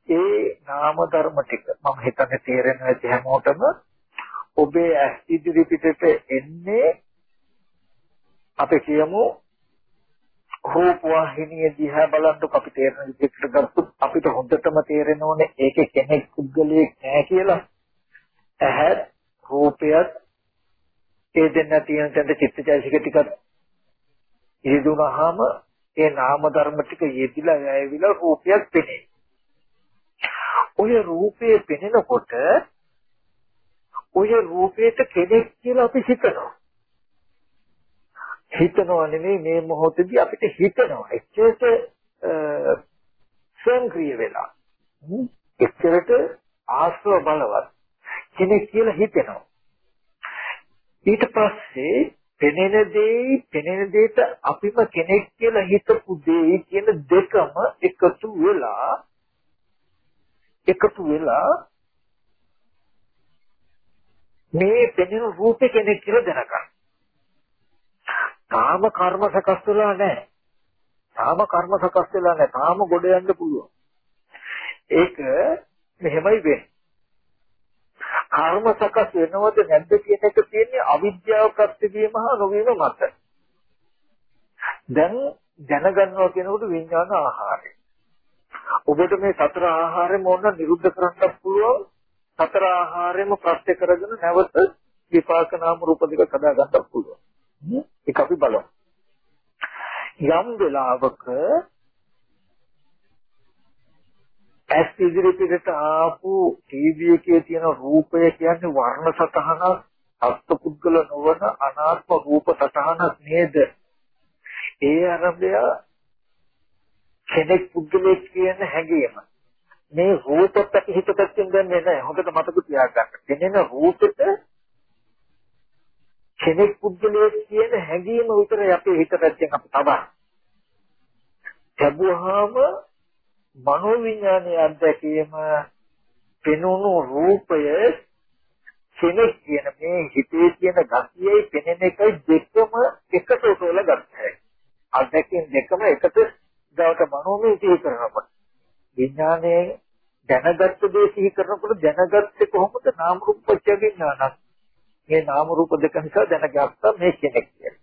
ඒ නාම ධර්ම ටික මම හිතන්නේ තේරෙනවා ඇති හැමෝටම ඔබේ ඇස් ඉදිරි පිටට එන්නේ අපි කියමු රූප වාහිනිය දිහා බලනකොට අපි තේරෙන විදිහට ගත්තොත් අපිට හොඳටම තේරෙන ඕනේ ඒකේ කෙනෙක් පුද්ගලයෙක් නැහැ කියලා. ඇහැ රූපයත් ඒ දෙන්න තියෙන තැන චිත්තචෛසික ටිකක් ඉදුණාම ඒ නාම ධර්ම ටික යෙදිලා ඇවිල්ලා රූපයක් පෙනේ. ඔය රූපේ පෙනෙනකොට ඔය රූපේට කෙනෙක් කියලා අපි හිතනවා. හිතනවා නෙමෙයි මේ මොහොතේදී අපිට හිතනවා. එච්චරට සංක්‍රිය වෙලා. එච්චරට ආශ්‍රව බලවත් කෙනෙක් කියලා හිතෙනවා. ඊට පස්සේ පෙනෙන දේ පෙනෙන දෙයට අපිම කෙනෙක් කියලා හිතපු දේ කියන දෙකම එකතු වෙලා එකතු වෙලා මේ පෙනෙන රූපේ කෙනෙක් කියලා දැනගන්න තාම කර්ම සකස් වෙලා නැහැ. තාම කර්ම සකස් වෙලා නැහැ. තාම ගොඩ යන්න පුළුවන්. ඒක මෙහෙමයි වෙන්නේ. කර්ම සකස් වෙනවද නැද්ද කියන එක තියෙන්නේ අවිද්‍යාව ප්‍රත්‍යවීම හා නොවීම මත. දැන් දැනගන්නවා කියනකොට විඥාන ආහාරය. ඔබට මේ සතර ආහාරෙම ඕන නිරුද්ධ කරන්න පුළුවන්. සතර ආහාරෙම ප්‍රත්‍ය කරගෙන නැවත විපාක නාම රූප දෙක හදා ගන්න පුළුවන්. ඒක අපි බලමු. යම් වෙලාවක ඇස් ඉදිරි පිටට ආපු ටීවී එකේ තියෙන රූපය කියන්නේ වර්ණ සතහන අත්පුද්ගල නොවන අනාත්ම රූප සතහනක් නේද? ඒ අරබය කෙනෙක් පුද්ගලෙක් කියන හැඟීම. මේ රූපත් අපි හිතපැත්තෙන් ගන්නෙ නැහැ. හොඳට මතක තියාගන්න. දෙනෙන රූපෙට කෙනෙක් පුද්ගලයෙක් කියන හැඟීම විතරයි අපේ හිත පැත්තෙන් අපි තබන්නේ. ලැබුවාම මනෝවිඥානයේ අත්දැකීම පෙනුණු රූපය කෙනෙක් කියන මේ හිතේ තියෙන ගතියයි පෙනෙන එකයි දෙකම එකට උසවලා ගන්නයි. අදකින් දෙකම එකට ගාවට මනෝමය සිහි කරනකොට විඥානයේ දැනගත්ත දේ සිහි කරනකොට දැනගත්තේ කොහොමද නාම රූප පත්‍ය විඥානක්. මේ නාම රූප දෙක නිසා දැනගත්තා මේ කෙනෙක් කියලා.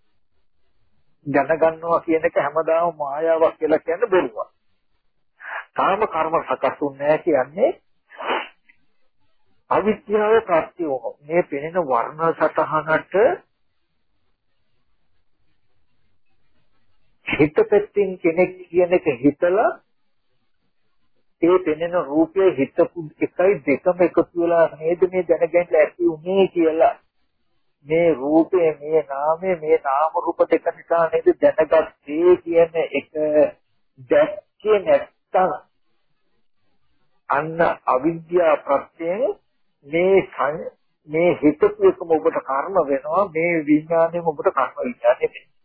දැනගන්නවා කියන එක හැමදාම මායාවක් කියලා කියන්න බැරුවා. කාම කර්ම සකස්ුන්නේ නැහැ කියන්නේ අවිද්‍යාව ප්‍රත්‍ය වුණොත් මේ පෙනෙන වර්ණ සතහනට හිත පැත්තෙන් කෙනෙක් කියන එක හිතලා ඒ පෙනෙන රූපය හිතපු එකයි දෙකම එකතු වෙලා නේද මේ දැනගන්න ඇති උනේ කියලා. මේ රූපය මේ නාමය මේ නාම රූප දෙක නිසා නේද දැනගත්තේ කියන එක දැක්කේ නැත්තම් අන්න අවිද්‍යා ප්‍රත්‍යයෙන් මේ මේ හිතපු එකම ඔබට කර්ම වෙනවා මේ විඥාණයම ඔබට කර්ම විඥාණය වෙනවා.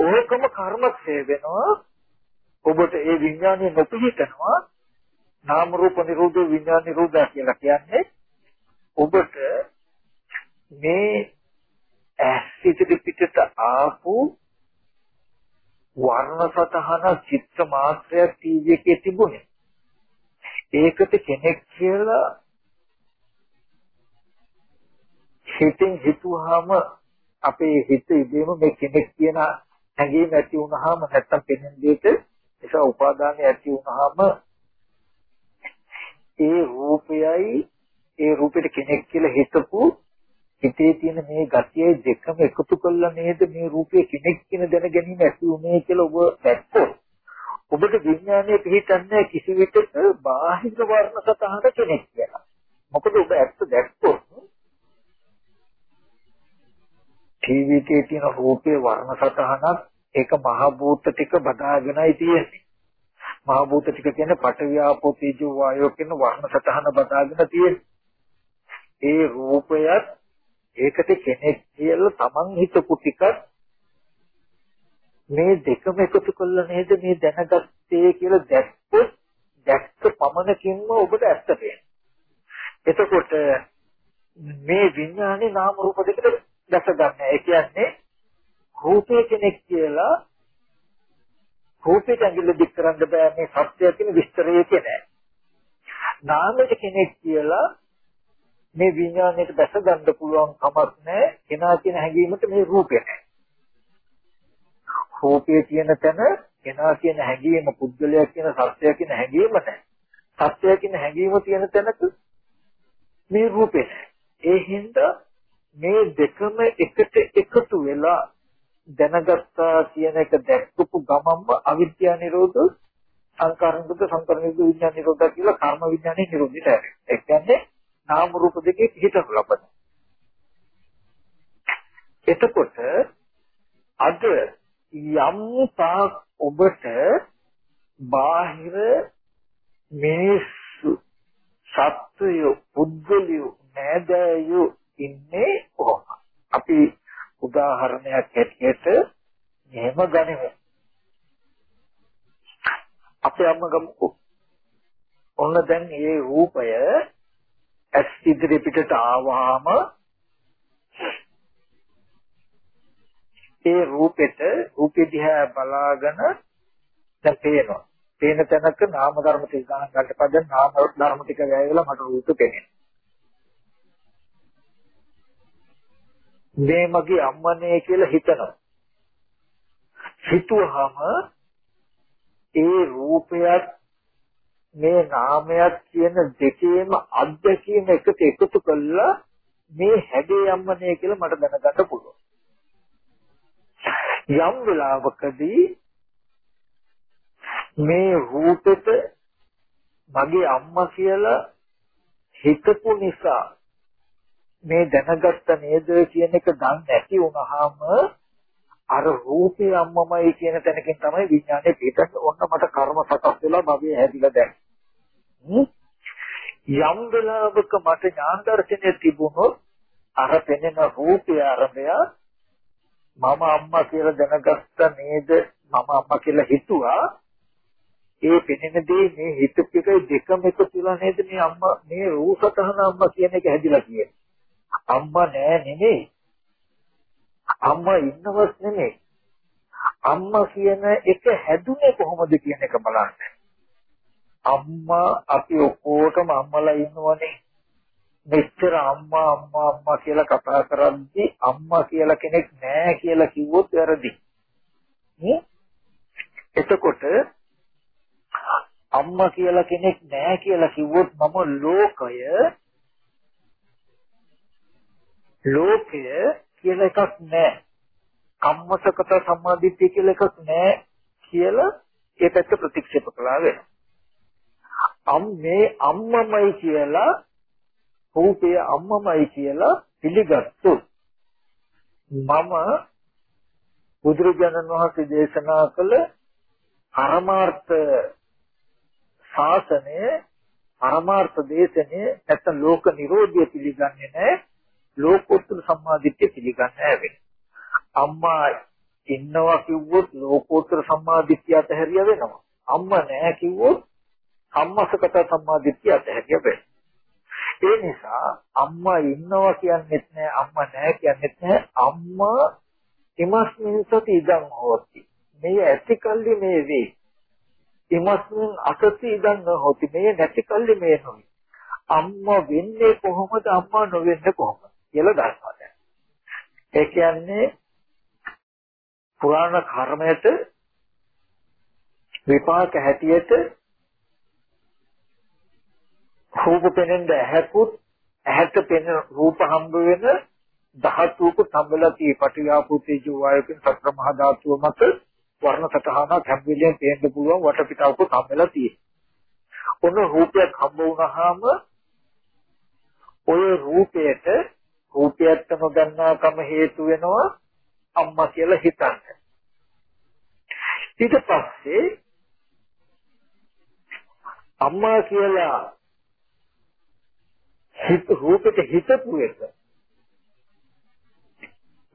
ඕකම කර්මක්ෂය වෙනවා ඔබට ඒ විඥාණය නොපිහිටනවා. නාම රූප නිරෝධ විඥාන නිරෝධ කියලා කියන්නේ ඔබට මේ ඇසිත පිටට ආපු වර්ණ සතහන චිත්ත මාත්‍රයක් ටීවී එකේ තිබුණේ. ඒකට කෙනෙක් කියලා හිතින් හිතුවාම අපේ හිත ඉදීම මේ කෙනෙක් කියන හැඟීම ඇති වුනහම නැත්තම් පෙනෙන දෙයට ඒක උපාදානය ඇති වුනහම ඒ රූපයයි ඒ රූපෙට කෙනෙක් කියලා හිතපු හිතේ තියෙන මේ ගතියයි දෙකම එකතු කළා නේද මේ රූපයේ කෙනෙක් කියන දැන ගැනීම ඇති උනේ කියලා ඔබ දැක්කොත් ඔබට විඥානයේ පිහිටන්නේ කිසි විටක බාහිර වර්ණ සතහන කෙනෙක් කියලා. මොකද ඔබ ඇත්ත දැක්කොත් ටීවී එකේ තියෙන රූපේ වර්ණ සතහනක් ඒක මහ භූත ටික බදාගෙනයි තියෙන්නේ. මහ භූත ටික කියන්නේ පඨවි ආපෝ තේජෝ වායෝ කියන වර්ණ සතහන බදාගෙන තියෙන්නේ. ඒ රූපයත් ඒකට කෙනෙක් කියලා Taman හිතපු ටිකත් මේ දෙකම එකතු කළා නේද මේ දැනගත්තේ කියලා දැක්කොත් දැක්ක පමණකින්ම ඔබට ඇත්ත පේනවා. එතකොට මේ විඥානේ නාම රූප දෙකට දැක ගන්න. ඒ කියන්නේ රූපේ කෙනෙක් කියලා රූපේ ඇඟිල්ල දික් කරන්න බෑ මේ සත්‍යය කියන විස්තරය කියන්නේ. නාමයට කෙනෙක් කියලා මේ විඥාණයට දැක ගන්න පුළුවන් කමක් නැහැ. කෙනා කියන හැඟීමට මේ රූපේ නැහැ. රූපේ කියන තැන කෙනා කියන හැඟීම පුද්ගලයා කියන සත්‍යය කියන හැඟීම නැහැ. සත්‍යය කියන හැඟීම තියෙන තැනක මේ රූපේ නැහැ. ඒ හින්දා මේ දෙකම එකට එකතු වෙලා දැනගත්තා කියන එක දැක්කපු ගමන්ම අවිද්‍යා නිරෝධ සංකාර නිරෝධ සංකාර නිරෝධ විඥාන නිරෝධ කියලා කර්ම විඥානේ නිරෝධිත හැරෙයි. ඒ කියන්නේ නාම රූප දෙකේ පිහිටන ලබන. එතකොට අද යම් තාක් ඔබට බාහිර මේ සත්වය පුද්ගලිය නෑදෑයෝ ඉන්නේ කොහොමද? අපි උදාහරණයක් ඇටියට මෙහෙම ගනිමු. අපේ අම්ම ගමුකෝ. ඔන්න දැන් මේ රූපය ඇස් ඉදිරි පිටට ආවහම ඒ රූපෙට රූපෙ දිහා බලාගෙන දැන් පේනවා. පේන තැනක නාම ධර්ම ටික ගන්න ගන්න පද නාම ධර්ම ටික වැයලා මට රූපෙ පේනවා. මේ මගේ අම්මනේ කියලා හිතනවා. හිතුවහම ඒ රූපයත් මේ නාමයක් කියන දෙකේම අධ්‍යක්ීම එකට එකතු කළා මේ හැඩේ අම්මනේ කියලා මට දැනගන්න පුළුවන්. යම් වෙලාවකදී මේ රූපෙට මගේ අම්මා කියලා හිතපු නිසා මේ දැනගත්ත නේද කියන එක දන්නේ නැති වුනහම අර රූපේ අම්මමයි කියන තැනකින් තමයි විඥානේ පිටත් ඔන්න මට කර්ම සකස් වෙලා භවයේ හැදිලා දැන් යම් වෙලාවක මට ඥාන දර්ශනය තිබුණොත් අර පෙනෙන රූපය අරබය මම අම්මා කියලා දැනගත්ත නේද මම අම්මා කියලා හිතුවා. ඒ පෙනෙන දේ මේ හිත එකයි දෙකම එකතු වෙලා නේද මේ අම්මා මේ රූපතහන අම්මා කියන එක හැදිලා කියන්නේ. අම්මා නෑ නෙමෙයි. අම්මා ඉන්නවත් නෙමෙයි. අම්මා කියන එක හැදුනේ කොහොමද කියන එක බලන්න. අම්මා අපි ඔක්කොටම අම්මලා ඉන්නවනේ. මෙච්චර අම්මා අම්මා අම්මා කියලා කතා කරද්දී අම්මා කියලා කෙනෙක් නෑ කියලා කිව්වොත් වැරදි. නේ? එතකොට අම්මා කියලා කෙනෙක් නෑ කියලා කිව්වොත් මම ලෝකය ලෝකය කියලා එකක් නෑ. කම්මසකත සම්මාදිට්ඨිය කියලා එකක් නෑ කියලා ඒ පැත්ත ප්‍රතික්ෂේප කළා වෙනවා. අම් මේ අම්මමයි කියලා රූපය අම්මමයි කියලා පිළිගත්තොත් මම බුදුරජාණන් වහන්සේ දේශනා කළ පරමාර්ථ ශාසනය පරමාර්ථ දේශනය නැත්නම් ලෝක නිරෝධය පිළිගන්නේ නැහැ ලෝකෝත්තර සම්මාදිට්ඨිය පිළිගන්නේ නැහැ අම්මා ඉන්නවා කිව්වොත් ලෝකෝත්තර සම්මාදිට්ඨිය අතහැරිය වෙනවා. අම්මා නැහැ කිව්වොත් අම්මසකට සම්මාදිට්ඨිය අතහැරිය වෙනවා. ඒ නිසා අම්මා ඉන්නවා කියන්නේත් නෑ අම්මා නෑ කියන්නේත් නෑ අම්මා ඉමස්මින් සති ඉදං හෝති. මේ ඇති කල්ලි මේ වේ ඉමස්මින් අසති ඉදං හෝති මේ නැති කල්ලි මේ නොවේ. අම්මා වෙන්නේ කොහොමද? අම්මා නොවෙන්නේ කොහොමද? කියලා දන්නවා දැන් ඒ කියන්නේ පුරාණ කර්මයට විපාක හැටියට රූප පෙනෙන්න ඇහැකුත් ඇහැට පෙනෙන රූප හම්බ වෙන ධාතුක සම්බල තී පටිආපෝතේ ජීවායකින් සතර මහා ධාතුව මත වර්ණ සතහනක් හැම වෙලෙම පේන්න පුළුවන් වටපිටාවක සම්බල තියෙනවා. ඔන්න රූපයක් හම්බ වුණාම ඔය රූපයට රූපයත් නොදන්නාකම හේතු වෙනවා අම්මා කියලා හිතන්න. ඊට පස්සේ අම්මා කියලා හිත රූපෙට හිතපු එක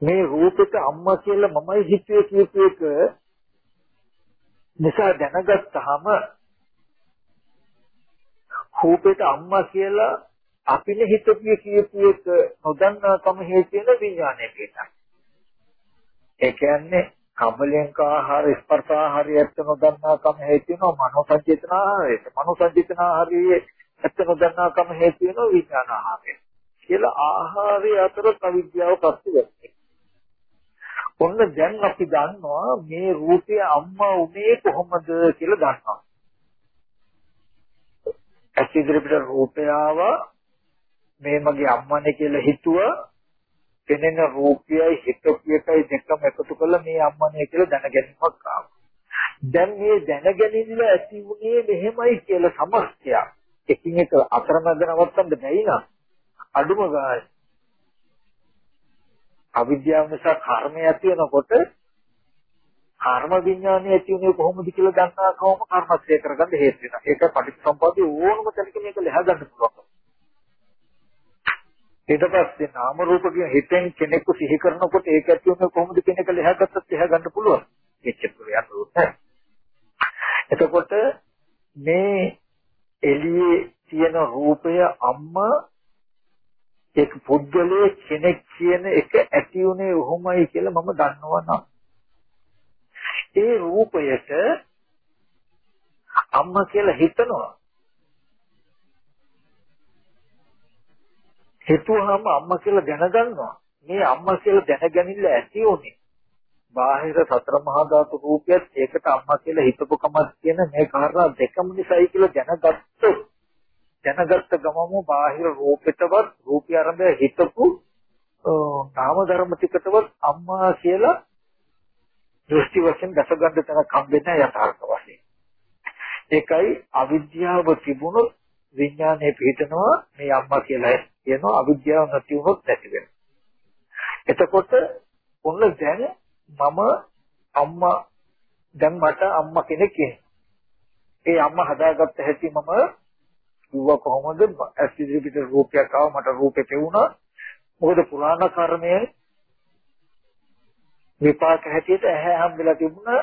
මේ රූපෙට අම්මා කියලා මමයි හිතුවේ කියපු එක නිසා දැනගත්තාම රූපෙට අම්මා කියලා අපිනේ හිතපු කියපු එක නොදන්නාකම හේතු වෙන විඥානය කියනවා. ඒ කියන්නේ කබලෙන්ක ආහාර ස්පර්ශ ආහාරය ඇත්ත නොදන්නාකම හේතු වෙනවා මනෝ සංචේතන ආහාරයට. මනෝ සංචේතන ආහාරයේ ඇත්ත නොදන්නාකම හේතු වෙනවා විඥාන ආහාරය. කියලා ආහාරය අතර අවිද්‍යාව පස්සේ වැටේ. ඔන්න දැන් අපි දන්නවා මේ රූපය අම්මා උනේ කොහොමද කියලා දන්නවා. ඇස් ඉදිරියට රූපය ආවා මේ මගේ අම්මනේ කියලා හිතුවා පෙනෙන රූපයයි හිතපියටයි දෙකම එකතු කරලා මේ අම්මනේ කියලා දැනගැනීමක් ආවා. දැන් මේ දැනගැනීම ඇති වුණේ මෙහෙමයි කියලා සමස්තයක්. එකින් එක අතරමැද නවත්තන්න බැයි නම් අඩුම ගානේ අවිද්‍යාව නිසා කර්මය ඇති වෙනකොට කර්ම විඥානය ඇති වෙන්නේ කොහොමද කියලා දන්නා කවම කර්මස්ත්‍ය කරගන්න හේතු වෙනවා. ඒක පටිච්චසමුප්පාදේ ඕනම තැනක මේක ලැහ ගන්න පුළුවන්. ඊට පස්සේ නාම රූප කියන හිතෙන් කෙනෙකු සිහි කරනකොට ඒක ඇති වෙන්නේ කොහොමද කියන එක ලැහ ගත්තත් ලැහ ගන්න පුළුවන්. එච්චර යන්න එතකොට මේ එළියේ තියෙන රූපය අම්මා එක් පුද්ගලයේ කෙනෙක් කියන එක ඇති උනේ ඔහොමයි කියලා මම දන්නවා නම්. ඒ රූපයට අම්මා කියලා හිතනවා. හිතුවාම අම්මා කියලා දැනගන්නවා. මේ අම්මා කියලා දැනගැනිල්ල ඇති උනේ. බාහිර සතර මහා ධාතු රූපයත් ඒකට අම්මා කියලා හිතපු කමක් කියන මේ කාරණා දෙකම නිසායි කියලා දැනගත්තොත් දැනගත්ත ගමම බාහිර රූපෙටවත් රූපය ආරම්භය හිතපු නාම ධර්ම ටිකටවත් අම්මා කියලා දෘෂ්ටි වශයෙන් දැකගන්න තැනක් හම්බෙන්නේ යථාර්ථ වශයෙන්. ඒකයි අවිද්‍යාව තිබුණොත් විඥානය පිහිටනවා මේ අම්මා කියලා. කියනවා අවිද්‍යාව නැති වුණොත් නැති වෙනවා. එතකොට ඔන්න දැන් මම අම්මා දැන් මට අම්මා කෙනෙක් ඒ අම්මා හදාගත්ත හැටි මම කිව්වා කොහොමද? ඇස් ඉදිරියට රූපයක් ආව මට රූපේ පෙවුණා මොකද පුරාණ කර්මයේ විපාක හැටියට ඇහැ හම්බෙලා තිබුණා.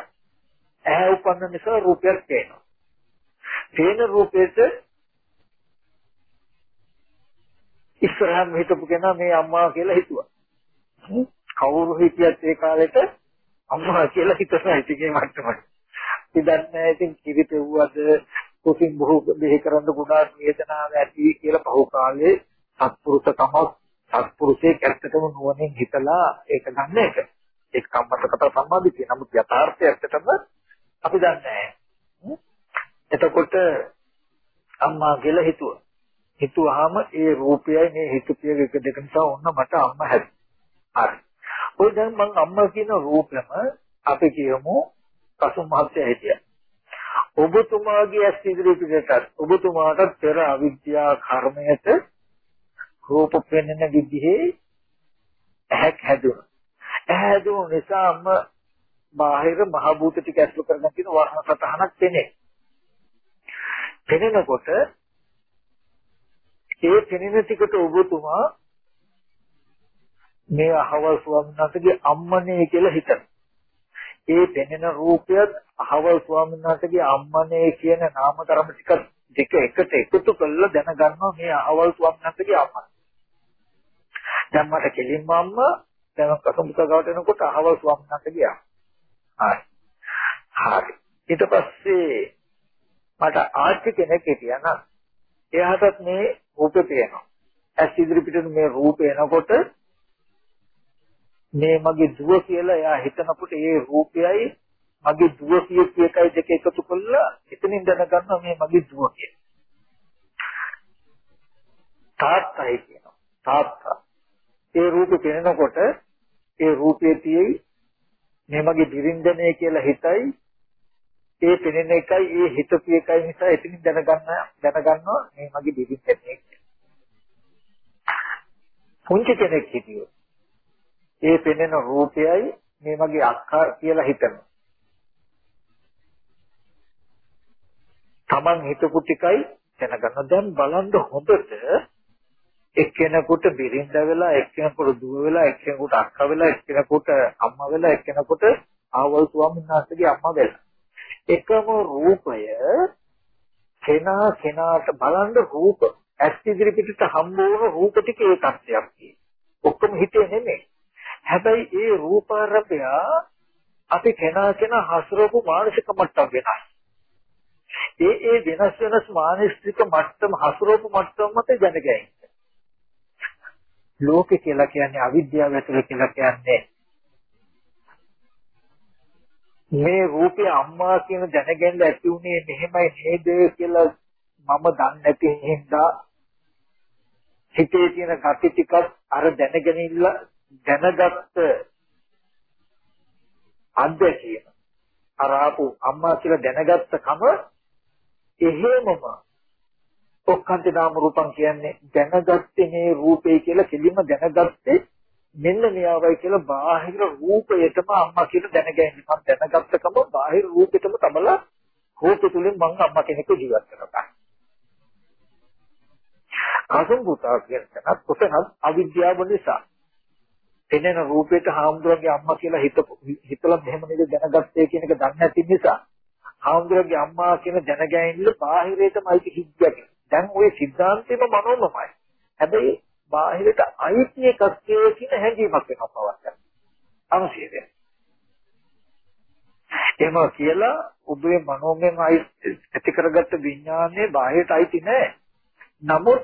ඇහැ උපන්න නිසා රූපයක් පේනවා. පේන රූපෙට ඉස්සරහම හිටපු කෙනා මේ අම්මා කියලා හිතුවා. කවුරු හිටියත් ඒ කාලෙට අම්මා කියලා හිතනවා ඉතිගේ මට්ටමට. ඉතින් නැහැ ඉතින් කිරි පෙව්වද කුසින් බොහෝ දෙහි කරන්න ගොඩාක් වේදනාවක් ඇති කියලා පහු කාලේ සත්පුරුෂකම සත්පුරුෂයෙක් ඇත්තටම නුවණින් හිතලා ඒක ගන්න එක. ඒක කම්මතකට සම්බන්ධයි. නමුත් යථාර්ථය ඇත්තටම අපි දන්නේ නැහැ. එතකොට අම්මා කියලා හිතුවා. හිතුවාම ඒ රූපයයි මේ හිතපිය එක දෙක නිසා ඔන්න මට අම්මා හැදි. හරි. ඔය දැන් මං අම්මා කියන රූපෙම අපි කියමු කසුම් මහත්තයා හිටියා. ඔබතුමාගේ ඇස් ඉදිරියට ඔබතුමාට පෙර අවිද්‍යා කර්මයට රූප පෙන්වන විදිහේ ඇහැක් හැදුණා. ඇහැ හැදුණු නිසාම බාහිර මහ භූත ටික ඇස්ලු කරගෙන තියෙන වර්ණ සතහනක් තෙනේ. පෙනෙනකොට ඒ පෙනෙන ටිකට ඔබතුමා මේ අහවල් ස්වාමීන් වහන්සේගේ අම්මනේ කියලා හිතන. ඒ පෙනෙන රූපයත් අහවල් ස්වාමීන් වහන්සේගේ අම්මනේ කියන නාම ධර්ම ටික දෙක එකට එකතු කරලා දැනගන්නවා මේ අහවල් ස්වාමීන් වහන්සේගේ අම්මා. දැන් මට කෙලින්ම අම්මා දැන් කසමුක ගාවට එනකොට අහවල් ස්වාමීන් වහන්සේගේ අම්මා. හරි. හරි. ඊට පස්සේ මට ආච්චි කෙනෙක් හිටියා නම් එයාටත් මේ රූපේ පේනවා. ඇස් ඉදිරි පිටට මේ රූපේ එනකොට මේ මගේ දුව කියලා එයා හිතනකොට ඒ රූපයයි මගේ දුව කියපු එකයි දෙක එකතු කළා එතනින් දැනගන්නවා මේ මගේ දුව කියලා. තාත්තයි කියනවා. තාත්තා. ඒ රූපේ පෙනෙනකොට ඒ රූපයේ තියෙයි මේ මගේ දිරින්දනය කියලා හිතයි ඒ පෙනෙන එකයි ඒ හිතපු එකයි නිසා එතනින් දැනගන්න දැනගන්නවා මේ මගේ දිවිත් කෙනෙක්. පුංචි කෙනෙක් හිටියොත් ඒ පෙනෙන රූපයයි මේ මගේ අක්කා කියලා හිතනවා. Taman හිතපු ටිකයි දැනගන්න. දැන් බලන්න හොඳට එක්කෙනෙකුට බිරිඳ වෙලා එක්කෙනෙකුට දුව වෙලා එක්කෙනෙකුට අක්කා වෙලා එක්කෙනෙකුට අම්මා වෙලා එක්කෙනෙකුට ආවල් ස්වාමීන් වහන්සේගේ අම්මා වෙලා එකම රූපය කෙනා කෙනාට බලන්න රූප ඇස් ඉදිරි පිටට හම්බ වුණ රූප ටික ඒ තත්ත්වයක් ඔක්කොම හිතේ නෙමෙයි. හැබැයි ඒ රූපාරම්භය අපි කෙනා කෙනා හසුරපු මානසික මට්ටම් වෙනස්. ඒ ඒ වෙනස් වෙනස් මානසික මට්ටම් හසුරපු මට්ටම් මත දැනගැයි. ලෝකේ කියලා කියන්නේ අවිද්‍යාව ඇතුළේ කියලා කියන්නේ මේ රූපේ අම්මා කියන දැනගන්න ඇති උනේ මෙහෙමයි නේද කියලා මම දන්නේ නැති හින්දා හිතේ තියෙන gati ටිකක් අර දැනගෙනilla දැනගත්ත අත්දැකීම. අර ආපු අම්මා කියලා දැනගත්ත කම එහෙමම ඔක්කාන්ති නාම රූපං කියන්නේ දැනගත්තේ මේ රූපේ කියලා කෙලින්ම දැනගත්තේ මෙන්න මෙයාවයි කියලා බාහිර රූපයටම අම්මා කියලා දැනගැනීම මම දැනගත්තකම බාහිර රූපෙටම තමලා රූප තුලින් මම අම්මා කෙනෙක් ජීවත් කරනවා. කසම් පුතා කියනකත් කොතනත් අවිද්‍යාව නිසා එනන රූපයට හාමුදුරන්ගේ අම්මා කියලා හිත හිතලා මෙහෙම නේද දැනගත්තේ කියන එක දන්නේ නැති නිසා හාමුදුරන්ගේ අම්මා කියන දැනගැනීම බාහිරයටමයි හිද්දයක්. දැන් ওই සිද්ධාන්තෙම මනෝමමයි. හැබැයි බාහිරට අයිති එකක් කියන හැඟීමක් වෙනවා පවත්තන. අනුශේධය. එහෙම කියලා ඔබේ මනෝමයෙන් ඇති කරගත්ත විඥානයේ බාහිරට අයිති නැහැ. නමුත්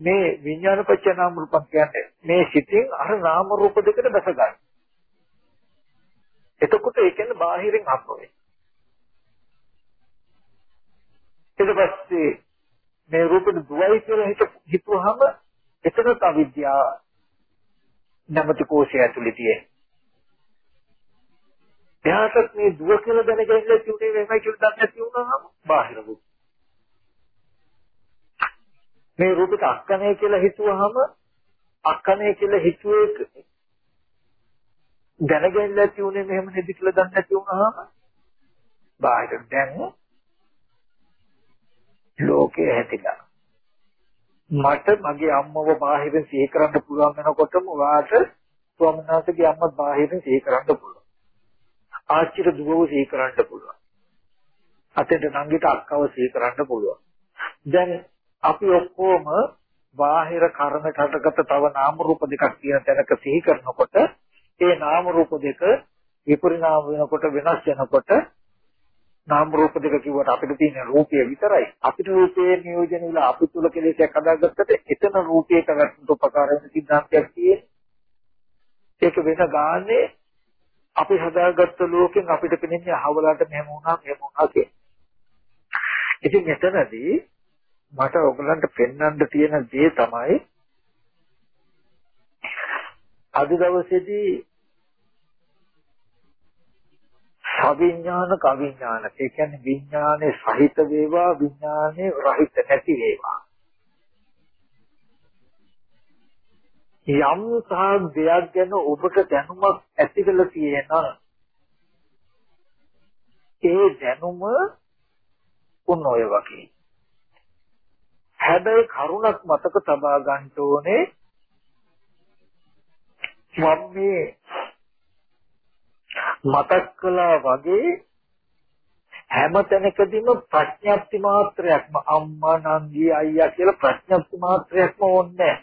මේ විඥානපච්ච නාම රූපක් කියන්නේ මේ සිතින් අර නාම රූප දෙකට දැස ගන්න. එතකොට ඒ කියන්නේ බාහිරින් හම්බ වෙයි. ඊට පස්සේ මේ රූපෙ දුවයි කියලා හිතුවහම එතනත් අවිද්‍යාව නැමැති කෝෂය ඇතුලේ තියෙන. එයාට මේ දුව කියලා දැනගන්න තියුනේ මේමයි කියලා දන්නේ නැති වුණාම බාහිර රූප. මේ රූපෙට අක්කනේ කියලා හිතුවහම අක්කනේ කියලා හිතුවේ දැනගන්න තියුනේ මෙහෙම නෙදි කියලා දන්නේ නැති වුණාම බාහිර දැන් ලෝකේ හැදිලා මට මගේ අම්මව බාහිරින් සිහි කරන්න පුළුවන් වෙනකොටම ඔයාට ස්වාමීන් වහන්සේගේ අම්මත් බාහිරින් සිහි කරන්න පුළුවන්. ආච්චිට දුවව සිහි කරන්න පුළුවන්. අතේට නංගිට අක්කව සිහි කරන්න පුළුවන්. දැන් අපි ඔක්කොම බාහිර කර්මයට හටගත්ත තව නාම රූප දෙකක් තියෙන තැනක සිහි කරනකොට ඒ නාම රූප දෙක විපරිණාම වෙනකොට වෙනස් වෙනකොට නාම රූප දෙක කිව්වට අපිට තියෙන රූපය විතරයි අපිට රූපයේ නියෝජන විලා අපි තුල කෙලෙසයක් හදාගත්තට එතන රූපයක වැටුණු උපකාර වෙන සිද්ධාන්තයක් තියෙන්නේ ඒක වෙන ගානේ අපි හදාගත්ත ලෝකෙන් අපිට පෙනෙන්නේ අහවලට මෙහෙම වුණා මෙහෙම වුණා කියන. ඉතින් මෙතනදී මට ඔයගලන්ට පෙන්වන්න තියෙන දේ තමයි අද දවසේදී සවිඥාන කවිඥාන. ඒ කියන්නේ විඥානේ සහිත වේවා විඥානේ රහිත නැති වේවා. යම් තාක් දෙයක් ගැන ඔබට දැනුමක් ඇති වෙලා තියෙනවා. ඒ දැනුම උන් ඔය වගේ. හැබැයි කරුණක් මතක තබා ගන්න ඕනේ මම මේ මතක් කළා වගේ හැම තැනකදීම ප්‍රඥප්ති මාත්‍රයක්ම අම්මා නංගි අයියා කියලා ප්‍රඥප්ති මාත්‍රයක්ම ඕනේ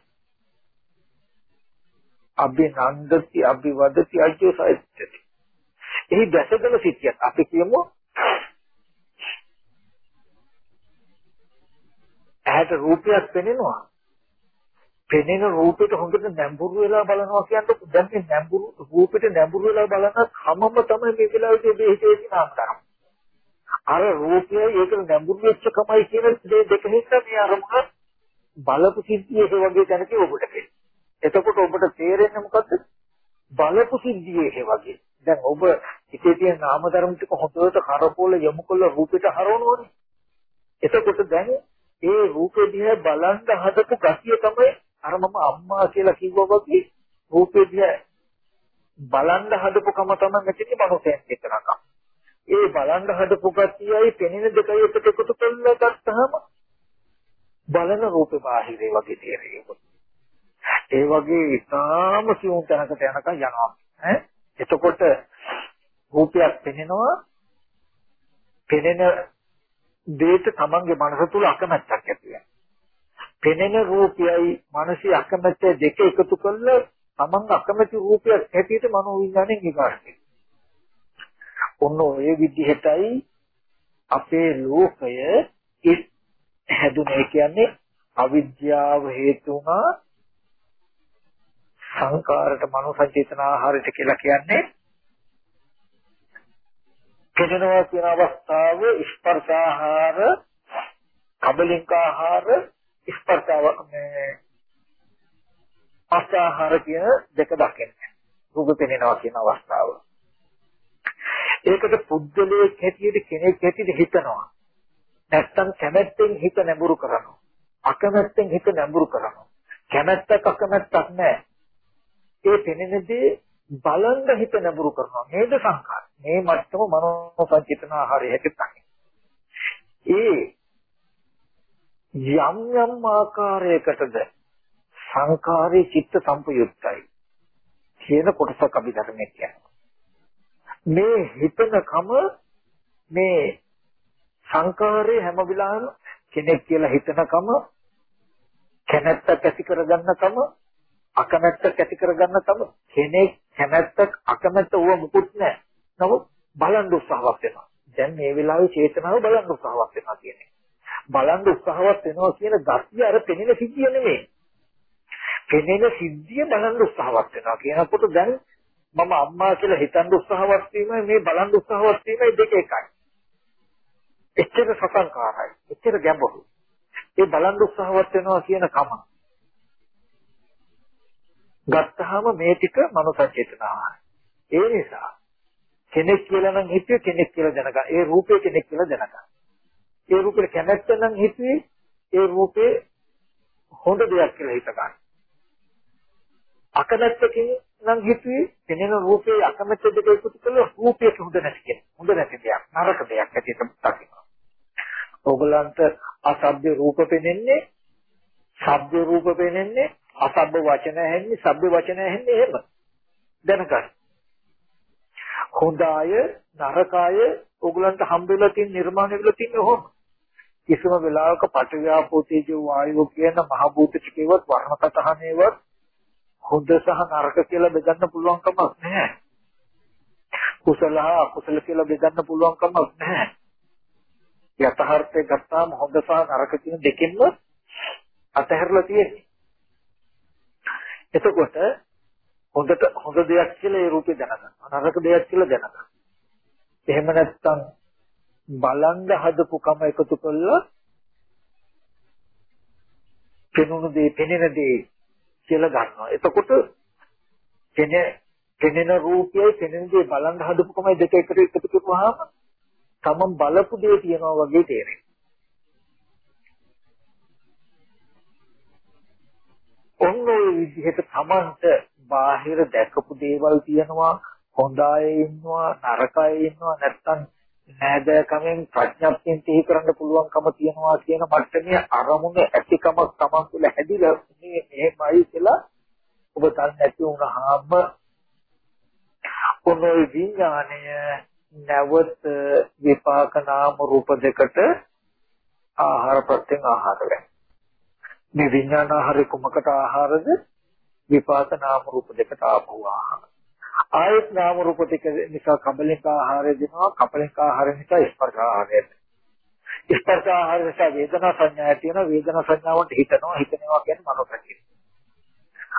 අභිනන්දති අභිවදති අජ්ජෝ සයිත්තති එහි දැසගෙන සිටියත් අපි කියමු ඇහැට රූපයක් පෙනෙනවා. පෙනෙන රූපෙට හොඳට නැඹුරු වෙලා බලනවා කියන්නේ දැන් මේ නැඹුරු රූපෙට නැඹුරු වෙලා බලන කමම තමයි මේ වෙලාවේ දෙහිතේ නාමතරම්. අර රූපය ඒක නැඹුරු වෙච්ච කමයි කියන දේ දෙක හින්දා මේ අරමුණ බලපු සිද්ධියේ ඒ වගේ තැනක ඔබට පෙන්නේ. එතකොට ඔබට තේරෙන්නේ මොකද්ද? බලපු සිද්ධියේ ඒ වගේ. දැන් ඔබ හිතේ තියෙන නාම ධර්ම ටික හොඳට කරකෝල යොමු කළ රූපෙට හරවනෝනේ. එතකොට දැන් ඒ රූපෙ දිහා බලන් හදපු ගතිය තමයි අර මම අම්මා කියලා කිව්වා වගේ රූපේ දිහා බලන්න හදපු කම තමයි මෙතන මනුස්සයෙක් එක්කනකම්. ඒ බලන්න හදපු ගතියයි පෙනෙන දෙකයි එකට එකතු කරලා ගත්තාම බලන රූපේ බාහිරේ වගේ තේරෙන්නේ. ඒ වගේ ඉතාම සියුම් තැනකට යනකම් යනවා. ඈ එතකොට රූපයක් පෙනෙනවා පෙනෙන දෙයට තමන්ගේ මනස තුල අකමැත්තක් ඇති වෙනවා. පෙනෙන රූපයයි මානසික අකමැත්ත දෙක එකතු කරලා තමන් අකමැති රූපයක් හැටියට මනෝ විඥාණයෙන් විකාශ ඔන්න ඔය විදිහටයි අපේ ලෝකය හැදුනේ. කියන්නේ අවිද්‍යාව හේතුණා සංකාරට මනෝ සංචේතන ආහාරයට කියලා කියන්නේ පෙනෙනවා කියන අවස්ථාව ස්පර්ශාහාර කබලින්කාහාර ස්පර්ශව මේ ආස්වාහාර කියන දෙක දකින්නේ. රූප පෙනෙනවා කියන අවස්ථාව. ඒකට පුද්ගලයෙක් හැටියට කෙනෙක් හැටියට හිතනවා. නැත්තම් කැමැත්තෙන් හිත නැඹුරු කරනවා. අකමැත්තෙන් හිත නැඹුරු කරනවා. කැමැත්තක් අකමැත්තක් නැහැ. ඒ පෙනෙනදී බලන්න හිත නැඹුරු කරනවා. මේද සංකාර. මේ මට්ටම මනෝ සංචිතන ආහාරය හැටියට ඒ යම් යම් ආකාරයකටද සංකාරී චිත්ත සම්පයුක්තයි කියන කොටසක් අපි ධර්මයේ කියනවා. මේ හිතන කම මේ සංකාරයේ හැම වෙලාවෙම කෙනෙක් කියලා හිතන කම කැමැත්තක් ඇති කරගන්න කම අකමැත්තක් ඇති කරගන්න කම කෙනෙක් කැමැත්තක් අකමැත්ත ඌව මුකුත් නැහැ. නමුත් බලන් උත්සාහවත් වෙනවා. දැන් මේ වෙලාවේ චේතනාව බලන් උත්සාහවත් වෙනවා කියන්නේ. බලන් උත්සාහවත් වෙනවා කියන ගතිය අර පෙනෙන සිද්ධිය නෙමෙයි. පෙනෙන සිද්ධිය බලන් උත්සාහවත් වෙනවා කියනකොට දැන් මම අම්මා කියලා හිතන් උත්සාහවත් වීමයි මේ බලන් උත්සාහවත් වීමයි දෙක එකයි. එච්චර සසංකාරයි. එච්චර ගැඹුරුයි. ඒ බලන් උත්සාහවත් වෙනවා කියන කම. ගත්තාම මේ ටික මනසචේතනාවයි. ඒ නිසා කෙනෙක් කියලා නම් හිතුවේ කෙනෙක් කියලා දැනගන්න. ඒ රූපේ කෙනෙක් කියලා දැනගන්න. ඒ රූපේ කැමැත්ත නම් හිතුවේ ඒ රූපේ හොඳ දෙයක් කියලා හිත ගන්න. අකමැත්තකින් නම් හිතුවේ පෙනෙන රූපේ අකමැත්ත දෙක එකතු කළා රූපේ හොඳ නැති කියන. හොඳ නැති දෙයක් නරක දෙයක් ඇටියට දකිනවා. ඕගලන්ට අසභ්‍ය රූප පෙනෙන්නේ, ශබ්ද රූප පෙනෙන්නේ, අසභ්‍ය වචන ඇහෙන්නේ, ශබ්ද වචන ඇහෙන්නේ එහෙම. දැනගන්න. හොඳ අය නරක අය ඕගලන්ට හම්බෙලා තියෙන නිර්මාණය වෙලා තියෙන්නේ ඔහොම. කිසිම වෙලාවක පටවියාපෝ තේජෝ වායෝ කියන මහ භූත ටිකේවත් වර්ණ සතහනේවත් හොඳ සහ නරක කියලා බෙදන්න පුළුවන් කමක් නැහැ. කුසල අකුසල කියලා බෙදන්න පුළුවන් කමක් නැහැ. යථාර්ථය ගත්තාම හොඳ සහ නරක කියන දෙකෙන්ම අතහැරලා තියෙන්නේ. එතකොට හොඳට හොඳ දෙයක් කියලා ඒ රූපේ දැනගන්නවා. නරක දෙයක් කියලා දැනගන්නවා. එහෙම නැත්නම් බලන්ද හදපු කම එකතු කළා පෙනුණු දේ පෙනෙන දේ කියලා ගන්නවා. එතකොට පෙනෙන පෙනෙන රූපයයි පෙනෙන දේ බලන් හදපු කමයි දෙක එකට එකතු කරපුවාම තමන් බලපු දේ තියනවා වගේ තේරෙනවා. ඔන්න ඔය විදිහට තමන්ට බාහිර දැකපු දේවල් තියෙනවා හොඳ අය ඉන්නවා නරක අය ඉන්නවා නැත්තම් නෑදෑකමෙන් ප්‍රඥප්තියෙන් තිහි කරන්න පුළුවන්කම තියනවා කියන මට්ටමේ අරමුණ ඇතිකමක් තමන් තුළ හැදිලා මේ මෙහෙමයි කියලා ඔබ දන්නේ නැති වුණාම ඔන්න විඥාණය නැවත විපාක නාම රූප දෙකට ආහාර ප්‍රත්‍යයෙන් ආහාර වෙනවා. මේ විඥාන ආහාරේ කුමකට ආහාරද? විපාක නාම රූප දෙකට ආපහු ආහාර. ආයත් නාම රූප දෙක නිසා කබලික ආහාරය දෙනවා කබලික ආහාරය නිසා ස්පර්ශ ආහාරය. ස්පර්ශ ආහාරය නිසා වේදනා සංඥා තියෙනවා වේදනා සංඥාවට හිතනවා හිතනවා කියන්නේ මනෝ සංඥා.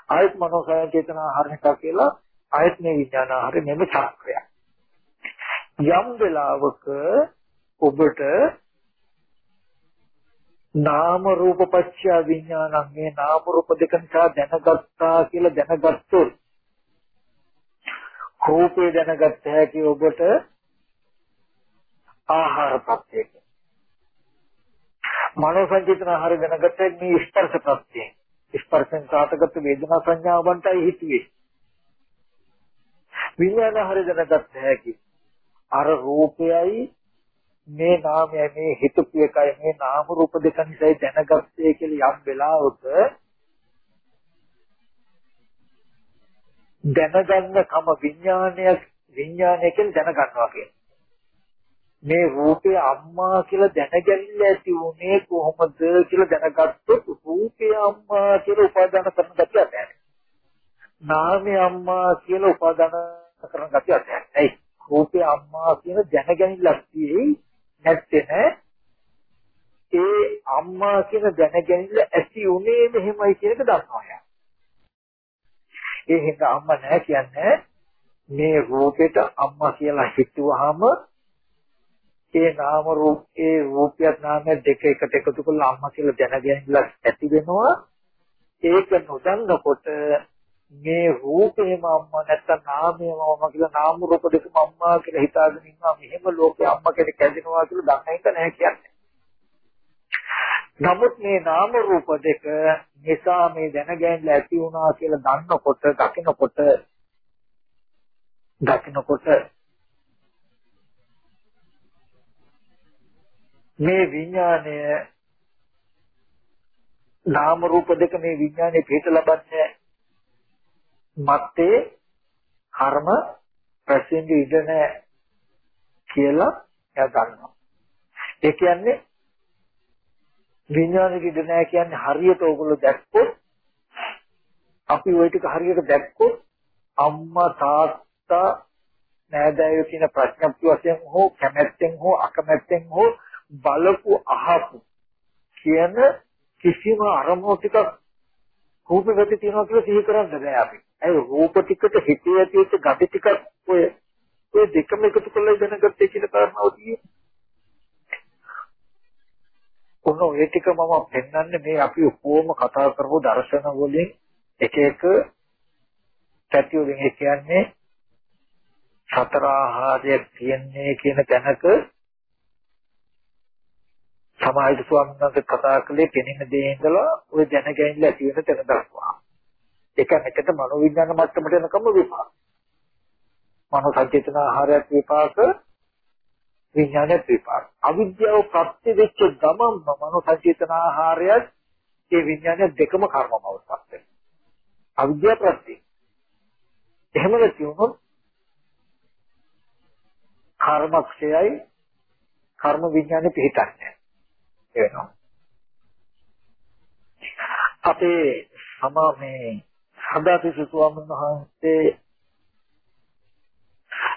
ආයත් මනෝ සංඥා චේතන ආහාර නිසා කියලා ආයත් මේ විඥාන ආහාරය මෙම චක්‍රය. යම් වෙලාවක ඔබට නාම රූප පත්‍ය විඥානං මේ නාම රූප දෙක නිසා දැනගත්තා කියලා දැනගත්තොත් රූපේ දැනගත්ත හැකි ඔබට ආහාර ප්‍රත්‍යයෙන් මනෝ සංචේතන ආහාර දැනගත්ත මේ ස්පර්ශ ප්‍රත්‍යයෙන් ස්පර්ශෙන් කාටගත් වේදනා සංඥාවන්ටයි හිතුවේ. විඥාන ආහාර දැනගත්ත හැකි අර රූපයයි මේ නාමයයි මේ හිතුපු එකයි මේ නාම රූප දෙක නිසායි දැනගත්තේ කියලා යම් වෙලාවක දැනගන්න කම විඥානය විඥානයකින් දැනගන්නවා කියන්නේ. මේ රූපේ අම්මා කියලා දැනගැනීම ඇති උනේ කොහොමද කියලා දැනගත්තොත් රූපේ අම්මා කියලා උපාදාන කරන ගැතිය නැහැ. නාමේ අම්මා කියලා උපාදාන කරන ගැතිය නැහැ. ඒ රූපේ අම්මා කියන දැනගැනීමක් තියෙයි නැත්තේ ඒ අම්මා කියන දැනගැනීම ඇති උනේ මෙහෙමයි කියන එක දන්නවා. ඒ හින්දා අම්මා නැහැ කියන්නේ මේ රූපෙට අම්මා කියලා හිතුවාම ඒ නාම රූප ඒ රූපයත් නාමය දෙක එකට එකතු කරලා අම්මා කියලා දැනගැනීමක් ඇති වෙනවා ඒක නොදන්නකොට මේ රූපේම අම්මා නැත්තම් නාමයම අම්මා කියලා නාම රූප දෙකම අම්මා කියලා හිතාගෙන ඉන්නවා. මෙහෙම ලෝකේ අම්මා කෙනෙක් ඇදෙනවා කියලා දන්න එක නැහැ කියන්නේ. නමුත් මේ නාම රූප දෙක නිසා මේ දැනගැනීම ඇති වුණා කියලා දන්නකොට දකිනකොට දකිනකොට මේ විඥානය නාම රූප දෙක මේ විඥානේ පිට ලබන්නේ මත්තේ කර්ම ප්‍රසින්ද ඉඳ නැහැ කියලා එයා දන්නවා. ඒ කියන්නේ විඥානෙක ඉඳ නැහැ කියන්නේ හරියට ඕගොල්ලෝ දැක්කොත් අපි ওই ටික හරියට දැක්කොත් අම්මා තාත්තා නෑදෑයෝ කියන ප්‍රඥප්ති වශයෙන් හෝ කැමැත්තෙන් හෝ අකමැත්තෙන් හෝ බලපු අහපු කියන කිසිම අරමුණු ටික රූප ගති තියනවා කියලා සිහි කරන්න බෑ අපි. ඒ රූප ටිකට හිතේ ඇති ගති ටික ඔය ඔය දෙකම එකතු කරලා දැනගත්තේ කියන කාරණාව තියෙන්නේ. ඔන්න ඔය ටික මම පෙන්වන්නේ මේ අපි ඔක්කොම කතා කරපු දර්ශන වලින් එක එක පැති වලින් ඒ කියන්නේ සතර ආහාරයක් තියන්නේ කියන තැනක සමාහිත ස්වාමීන් වහන්සේ කතා කළේ කෙනෙක් දේ ඉඳලා ওই දැනගැනින්න ඇති වෙන තැන දක්වා. ඒක එකට මනෝවිඥාන මට්ටමට එනකම් විපාක. මනෝ සංචේතන ආහාරයක් විපාක විඥානයේ විපාක. අවිද්‍යාව ප්‍රත්‍ය වෙච්ච ගමන්ම මනෝ සංචේතන ආහාරයත් ඒ විඥානය දෙකම කර්ම බවට පත් වෙනවා. අවිද්‍යාව ප්‍රත්‍ය. එහෙම නැති වුණොත් කර්මක්ෂයයි කර්ම විඥානේ පිහිටන්නේ වෙනවා අපේ සමා මේ සදාතිසු ස්වාමීන් වහන්සේ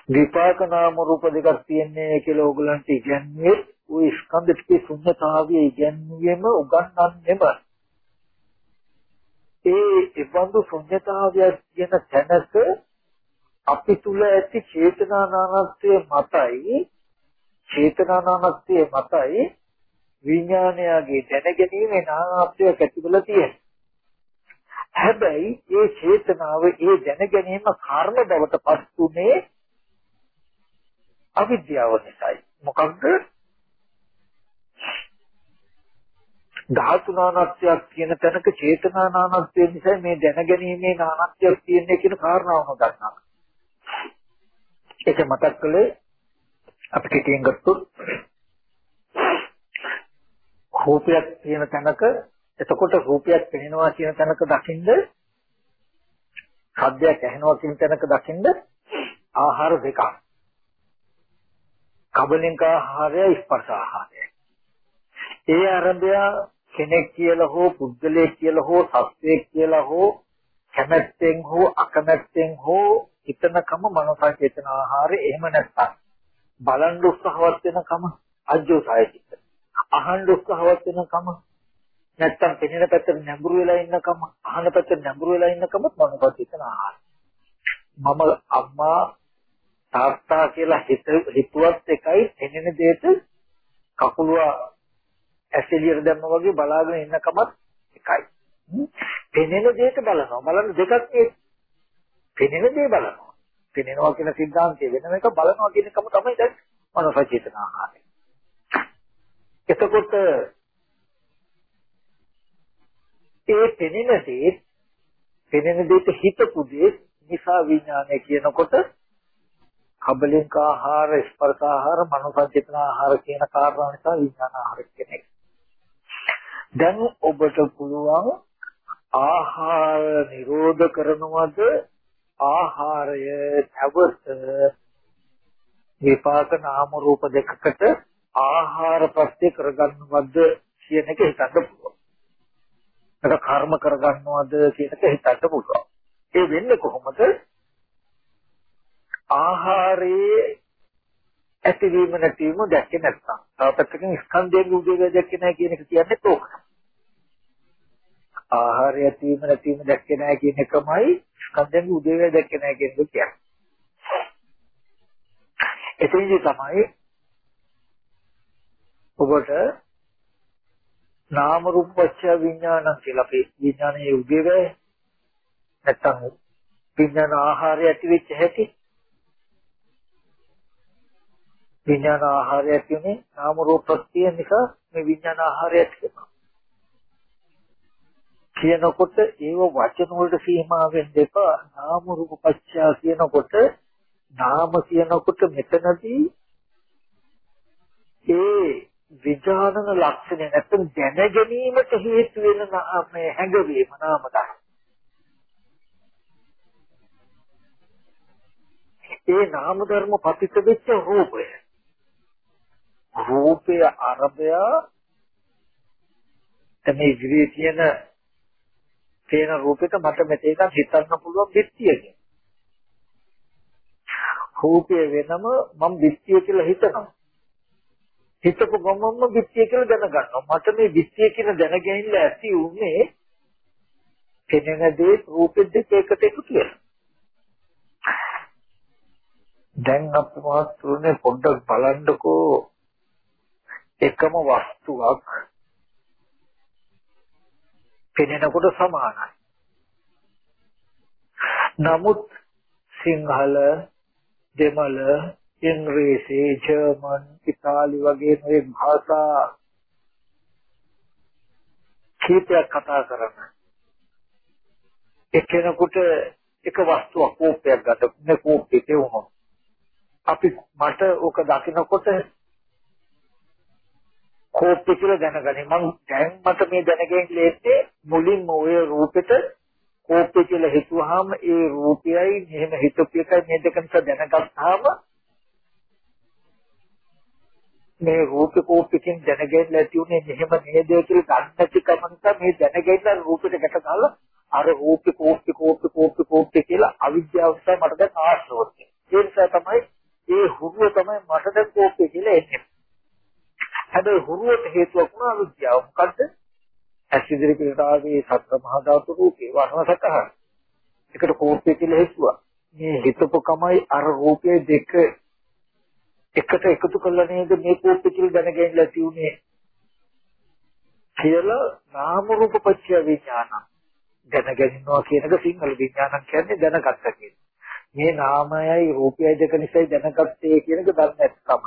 විපාක නාම රූප දෙකක් තියෙන්නේ කියලා ඕගලන්ට ඉගැන්වුවේ ওই ස්කන්ධ ටිකේ ශුන්‍යතාවය ඉගැන්වීම උගන්වන්නෙම. ඒ ඉබඳු ශුන්‍යතාවය කියන තැනක අපි තුල ඇති චේතනා නානත්වයේ මතයි. චේතනා නානත්වයේ මතයි. විඥානයගේ දැනගැනීමේ නානත්වයක් ඇතිවලා තියෙනවා. හැබැයි ඒ චේතනාව ඒ දැනගැනීම කර්ම බවට පස්සුනේ අවිද්‍යාව නිසායි. මොකක්ද? ධාතු නානත්වයක් කියන තැනක චේතනා නානත්වය නිසා මේ දැනගැනීමේ නානත්වයක් තියෙන්නේ කියන කාරණාව ගන්නවා. ඒක මතක් කළේ අපි කෙටියෙන් ගත්තොත් රූපයක් තියෙන තැනක එතකොට රූපයක් පෙනෙනවා කියන තැනක දකින්ද ශබ්දයක් ඇහෙනවා කියන තැනක දකින්ද ආහාර දෙකක්. කබලින්ක ආහාරය ස්පර්ශ ආහාරය. ඒ ආරම්භය කෙනෙක් කියලා හෝ පුද්ගලයෙක් කියලා හෝ සත්වයෙක් කියලා හෝ කැමැත්තෙන් හෝ අකමැත්තෙන් හෝ හිතනකම මනෝසචේතන ආහාරය එහෙම නැත්නම් බලන් උත්සාහවත් වෙනකම අජ්ජෝසාය චිත්ත. අහන්න උත්සාහවත් වෙනකම නැත්තම් පෙනෙන පැත්තට නැඹුරු වෙලා ඉන්නකම අහන පැත්තට නැඹුරු වෙලා ඉන්නකම මම පතිතන ආහාරය. මම අම්මා තාත්තා කියලා හිතුවත් එකයි පෙනෙන දෙයට කකුලුව ඇසෙලියට දැම්ම වගේ බලාගෙන ඉන්නකමත් එකයි. පෙනෙන දෙයට බලනවා. බලන දෙකක් ඒ පෙනෙන දේ බලනවා. පෙනෙනවා කියන સિદ્ધාන්තය වෙනම එක බලනවා කියන එකම තමයි දැන් මනෝසචේතන ආහාරය. එතකොට ඒ පෙනෙන දේ පෙනෙන දෙයට හිතපු දේ නිසා විඥානය කියනකොට කබලින්ක ආහාර ස්පර්ශ ආහාර මනෝසචේතන ආහාර කියන කාරණා නිසා විඥාන ආහාර කියන්නේ. දැන් ඔබට පුළුවන් ආහාර නිරෝධ කරනවද ආහාරය නැවත විපාක නාම රූප දෙකකට ආහාර ප්‍රත්‍ය කරගන්නවද කියන එක හිතන්න පුළුවන්. ඒක කර්ම කරගන්නවද කියන එක හිතන්න පුළුවන්. ඒ වෙන්නේ කොහොමද? ආහාරයේ ඇතිවීම නැතිවීම දැක්කේ නැත්නම්. තව පැත්තකින් ස්කන්ධයෙන් උදේ දැක්කේ නැහැ කියන එක කියන්නේ තෝක. ආහාරය ඇතිවීම නැතිවීම දැක්කේ නැහැ කියන එකමයි ස්කන්ධයන්ගේ උදේවැය දැක්කේ නැහැ කියන එක කියන්නේ. එතෙන්දි තමයි ඔබට නාම රූප පත්‍ය විඥාන කියලා අපි විඥානයේ උදේවැය නැත්තම් විඥාන ආහාරය ඇති වෙච්ච හැටි විඥාන ආහාරය කියන්නේ නාම රූප ප්‍රත්‍ය නිසා මේ විඥාන ආහාරය ඇති වෙනවා. කියනකොට ඒව වචන වලට සීමා වෙන්න එපා. නාම රූප පත්‍යා කියනකොට නාම කියනකොට මෙතනදී ඒ විඥානන ලක්ෂණ නැත්නම් දැන ගැනීමට හේතු වෙන මේ හැඟවීම නාම ධර්ම. ඒ නාම ධර්ම පතිත වෙච්ච රූපය. රූපය අරබය තමයි ඉදිරියේ තියෙන පේන රූපෙක මට මෙතේක හිතන්න පුළුවන් බිත්තියක. රූපය වෙනම මම බිත්තිය කියලා හිතනවා. හිතපු ගමන්ම බිත්තිය කියලා දැනගන්නවා. මට මේ බිත්තිය කියන දැනගැනිල්ල ඇති උනේ පෙනෙන දේ රූපෙත් දෙක එකට එකතු වෙලා. දැන් අපවත් තුනේ පොඩ්ඩක් බලන්නකෝ එකම වස්තුවක් පෙනෙනකොට සමානයි. නමුත් සිංහල, දෙමළ, ඉංග්‍රීසි, ජර්මන්, ඉතාලි වගේ මේ භාෂා කීපයක් කතා කරන එක්කෙනෙකුට එක වස්තුවක් කෝපයක් ගන්න මේ කෝපෙට වුණොත් අපි මට ඕක දකිනකොට කෝප්පේ කියලා දැනගනි. මම දැන් මට මේ දැනගෙන ඉන්නේ මුලින්ම ওই රූපෙට කෝප්පේ කියලා හිතුවාම ඒ රූපයයි මෙහෙම හිතපු එකයි මේ දෙක නිසා දැනගත්තාම මේ රූප කෝපකින් දැනගෙන නැති උනේ මෙහෙම නේද කියලා දන්නේ නැති කම නිසා මේ දැනගෙන රූපෙට ගැට ගහලා අර රූප කෝප කෝප කෝප කෝප කියලා අවිද්‍යාව නිසා මට දැන් ආශ්‍රෝත් ඒ නිසා තමයි ඒ හුරුව තමයි මට දැන් කෝපය කියලා එන්නේ හැබැයි හුරුවට හේතුවක් වුණා අවිද්‍යාව මොකද්ද ඇස් ඉදිරි පිටට ආවේ සත්‍ය මහා ධාතු රූපේ වර්ණසතහ. ඒකට කෝපය කියලා හිතුවා. මේ හිතපු කමයි අර රූපයේ දෙක එකට එකතු කළා නේද මේ කෝපය කියලා දැනගෙන ලැබුණේ කියලා නාම රූප පත්‍ය විඥාන දැනගන්නවා කියන එක සිංහල විඥානක් කියන්නේ දැනගත්ත කියන. මේ නාමයයි රූපයයි දෙක නිසායි දැනගත්තේ කියන එක දන්නේ නැත්නම්.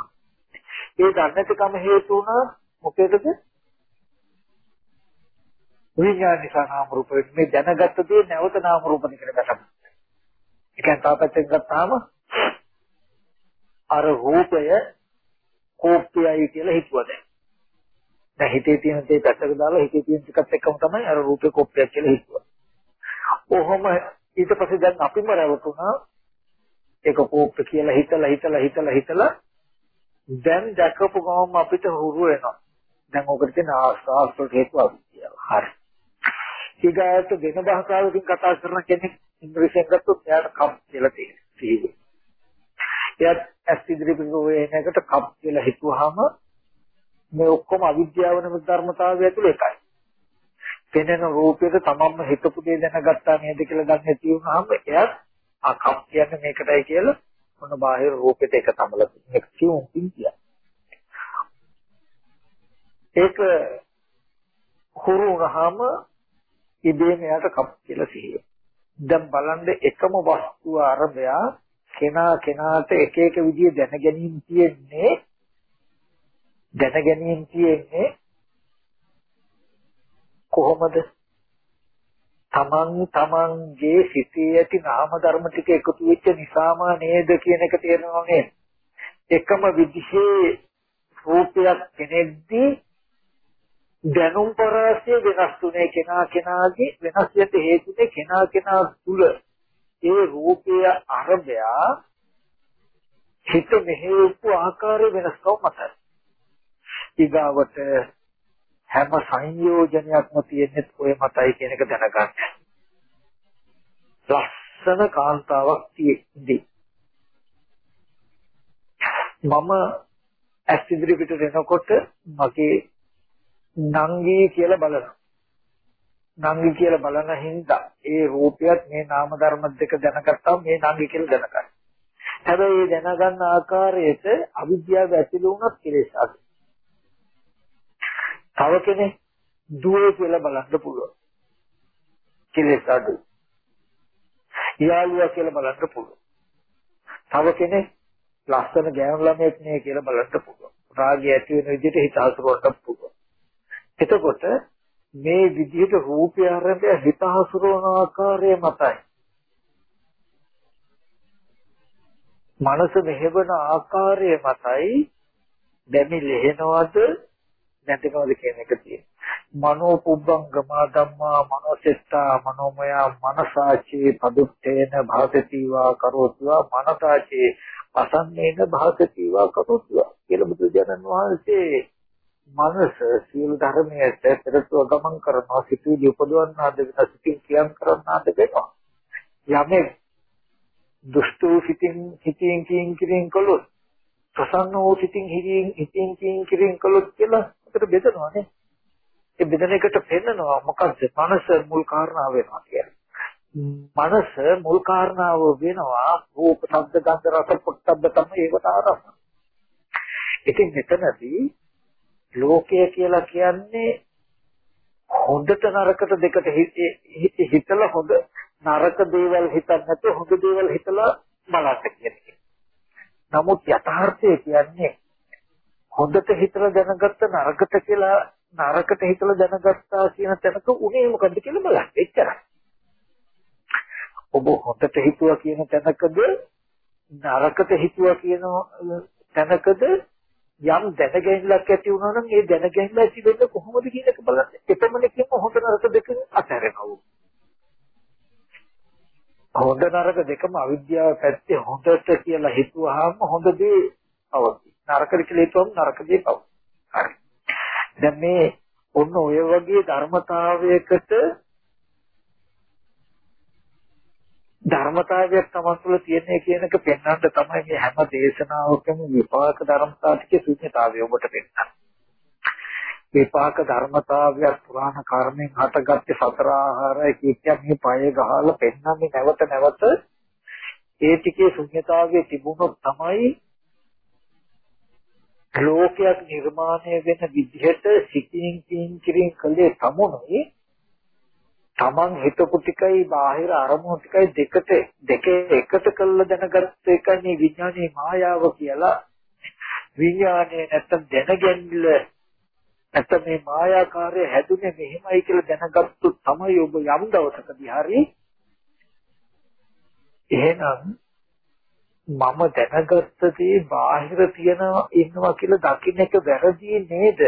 ඒ දන්නේ නැතිකම හේතු වුණා මොකේදද? විඥාන නිසා නාම රූප මේ දැනගත්ත දේ නැවත නාම රූප දෙකට ගන්න. ඒ කියන්නේ තාපයෙන් ගත්තාම අර රූපය කෝප්පයයි කියලා හිතුවා දැන්. දැන් හිතේ තියෙන දේ පැත්තක දාලා හිතේ තියෙන එකත් එක්කම තමයි අර රූපේ කෝප්පයක් කියලා හිතුවා. කොහොම ඊට පස්සේ දැන් අපිම රැවටුණා ඒක කෝප්ප කියලා හිතලා හිතලා හිතලා හිතලා දැන් දැකපු ගමන් අපිට හුරු වෙනවා. දැන් ඔකට තියෙන ආස්වාස්වල හේතුව හරි. ඊගාට වෙන භාෂාවකින් කතා කරන කෙනෙක් ඉංග්‍රීසියෙන් ගත්තොත් එයාට කප් කියලා තියෙනවා. එයාත් ඇස් ඉදිරි පිටුවේ එනකට කප් කියලා හිතුවාම මේ ඔක්කොම අවිද්‍යාව නෙමෙයි ධර්මතාවය ඇතුළේ එකයි. පෙනෙන රූපයක තමන්ම හිතපු දේ දැනගත්තා නේද කියලා දන්නේ නැති වුනහම එයාත් ආ කප් කියන්නේ මේකටයි කියලා මොන බාහිර රූපෙට එක තමල මේක කියුම් කිය. ඒක හුරු වුනහම ඉබේම එයාට කප් කියලා සිහිය. දැන් බලන්න එකම වස්තුව අරබය කෙනා කෙනාට එක එක විදිය දැන ගැනීම තියෙන්නේ දැන ගැනීම තියෙන්නේ කොහොමද? තමන් තමන්ගේ සිතේ ඇති නාම ධර්ම ටික එකතු වෙච්ච නිසාම නේද කියන එක තේරෙනව නේද? එකම විදිහේ රූපයක් කෙනෙක්දී දැනුම් පරාසය වෙනස් තුනේ කෙනා කෙනාගේ වෙනස් වෙන්න හේතුනේ කෙනා කෙනා තුල ඒ රූපය අරබය හිත මෙහෙවපු ආකාරය වෙනස්කම් මතයි. ඊගාවට හැම සංයෝජනයක්ම තියෙන්නේ ඔය මතයි කියන එක දැනගන්න. ලස්සන කාන්තාවක් තියෙද්දි මම ඇස් ඉදිරි පිටට එනකොට මගේ නංගී කියලා බලනවා. නංගි කියලා බලන හින්දා ඒ රූපයත් මේ නාම ධර්ම දෙක දැනගත්තාම මේ නංගි කියලා දැනගන්න. හැබැයි මේ දැනගන්න ආකාරයට අවිද්‍යාව ඇතිල වුණත් කෙලෙස් අඩු. තව කෙනෙක් දුව කියලා බලන්න පුළුවන්. කෙලෙස් අඩු. යාළුවා කියලා බලන්න පුළුවන්. තව කෙනෙක් ලස්සන ගෑනු ළමයෙක් නේ කියලා බලන්න පුළුවන්. රාගය ඇති වෙන විදිහට හිත හසුරවන්න පුළුවන්. එතකොට මේ විදිහට රූපය ආරම්භය හිත හසුරවන ආකාරය මතයි. මනස මෙහෙවන ආකාරය මතයි දැමි ලෙහෙනවද නැතිනවද කියන එක තියෙනවා. මනෝ පුබ්බංගමා ධම්මා මනෝසෙත්තා මනෝමය මනසාචේ පදුත්තේන භාසතිවා කරෝත්වා මනසාචේ අසන්නේන භාසතිවා කරෝත්වා කියලා බුදුජනන් වහන්සේ මනස සීල ධර්මයට පෙරටුව ගමන් කරනවා සිතුවිලි උපදවන්නාද වෙන සිතින් ක්‍රියාම් කරන්නාද වෙනවා. යමෙක් දුෂ්ට වූ සිතින් හිතින් කියින් කිරින් කළොත් ප්‍රසන්න වූ සිතින් හිතින් හිතින් කියින් කිරින් කළොත් කියලා අපිට බෙදනවා නේ. ඒ බෙදන එකට පෙන්නනවා මොකද්ද? මනස මුල් කාරණාව වෙනවා කියන්නේ මනස මුල් කාරණාව වෙනවා රූප ශබ්ද ගන්ධ රස පොට්ටබ්බ තමයි ඒවට ආරම්භ. ඉතින් මෙතනදී ලෝකය කියලා කියන්නේ හොඳට නරකට දෙකට හිතලා හොඳ නරක දේවල් හිතන්න නැතුව හොඳ දේවල් හිතලා බලන්න කියන එක. නමුත් යථාර්ථය කියන්නේ හොඳට හිතලා දැනගත්ත නරකට කියලා නරකට හිතලා දැනගත්තා කියන තැනක උනේ මොකද්ද කියලා බලන්න. එච්චරයි. ඔබ හොඳට හිතුවා කියන තැනකද නරකට හිතුවා කියන තැනකද යම් දැනගැනිල්ලක් ඇති වුණා නම් ඒ දැනගැනිල්ල ඇති වෙන්නේ කොහොමද කියන එක බලන්න. එතමනකින්ම හොඳ නරක දෙක අතහැරෙනවා. හොඳ නරක දෙකම අවිද්‍යාව පැත්තේ හොඳට කියලා හිතුවාම හොඳ දේ අවදි. නරකද කියලා හිතුවම නරක දේ පව. හරි. දැන් මේ ඔන්න ඔය වගේ ධර්මතාවයකට ධර්මතාවයක් තමන් තුළ තියෙන කියන එක පෙන්වන්න තමයි මේ හැම දේශනාවකම විපාක ධර්මතාවයේ ශූන්‍යතාවය ඔබට පෙන්නන්නේ. විපාක ධර්මතාවයක් පුරාණ කර්මෙන් හටගත්තේ සතර ආහාරය කියන්නේ මේ පය ගහලා පෙන්වන්නේ නැවත නැවත ඒ ටිකේ ශූන්‍යතාවයේ තිබුණොත් තමයි ලෝකයක් නිර්මාණය වෙන විදිහට සිතින් කින් කිරින් කලේ තමුණුයි Taman හිතපු ටිකයි බාහිර අරමුණු ටිකයි දෙකට දෙක එකට කළ දැනගත්ත එකනේ විඥානයේ මායාව කියලා. විඥානයේ නැත්තම් දැනගැනීම නැත්තම් මේ මායාකාරය හැදුනේ මෙහෙමයි කියලා දැනගත්තු තමයි ඔබ යම් දවසකදී හරි එහෙනම් මම දැනගත්ත දේ බාහිර තියන ඉන්නවා කියලා දකින්න එක වැරදි නේද?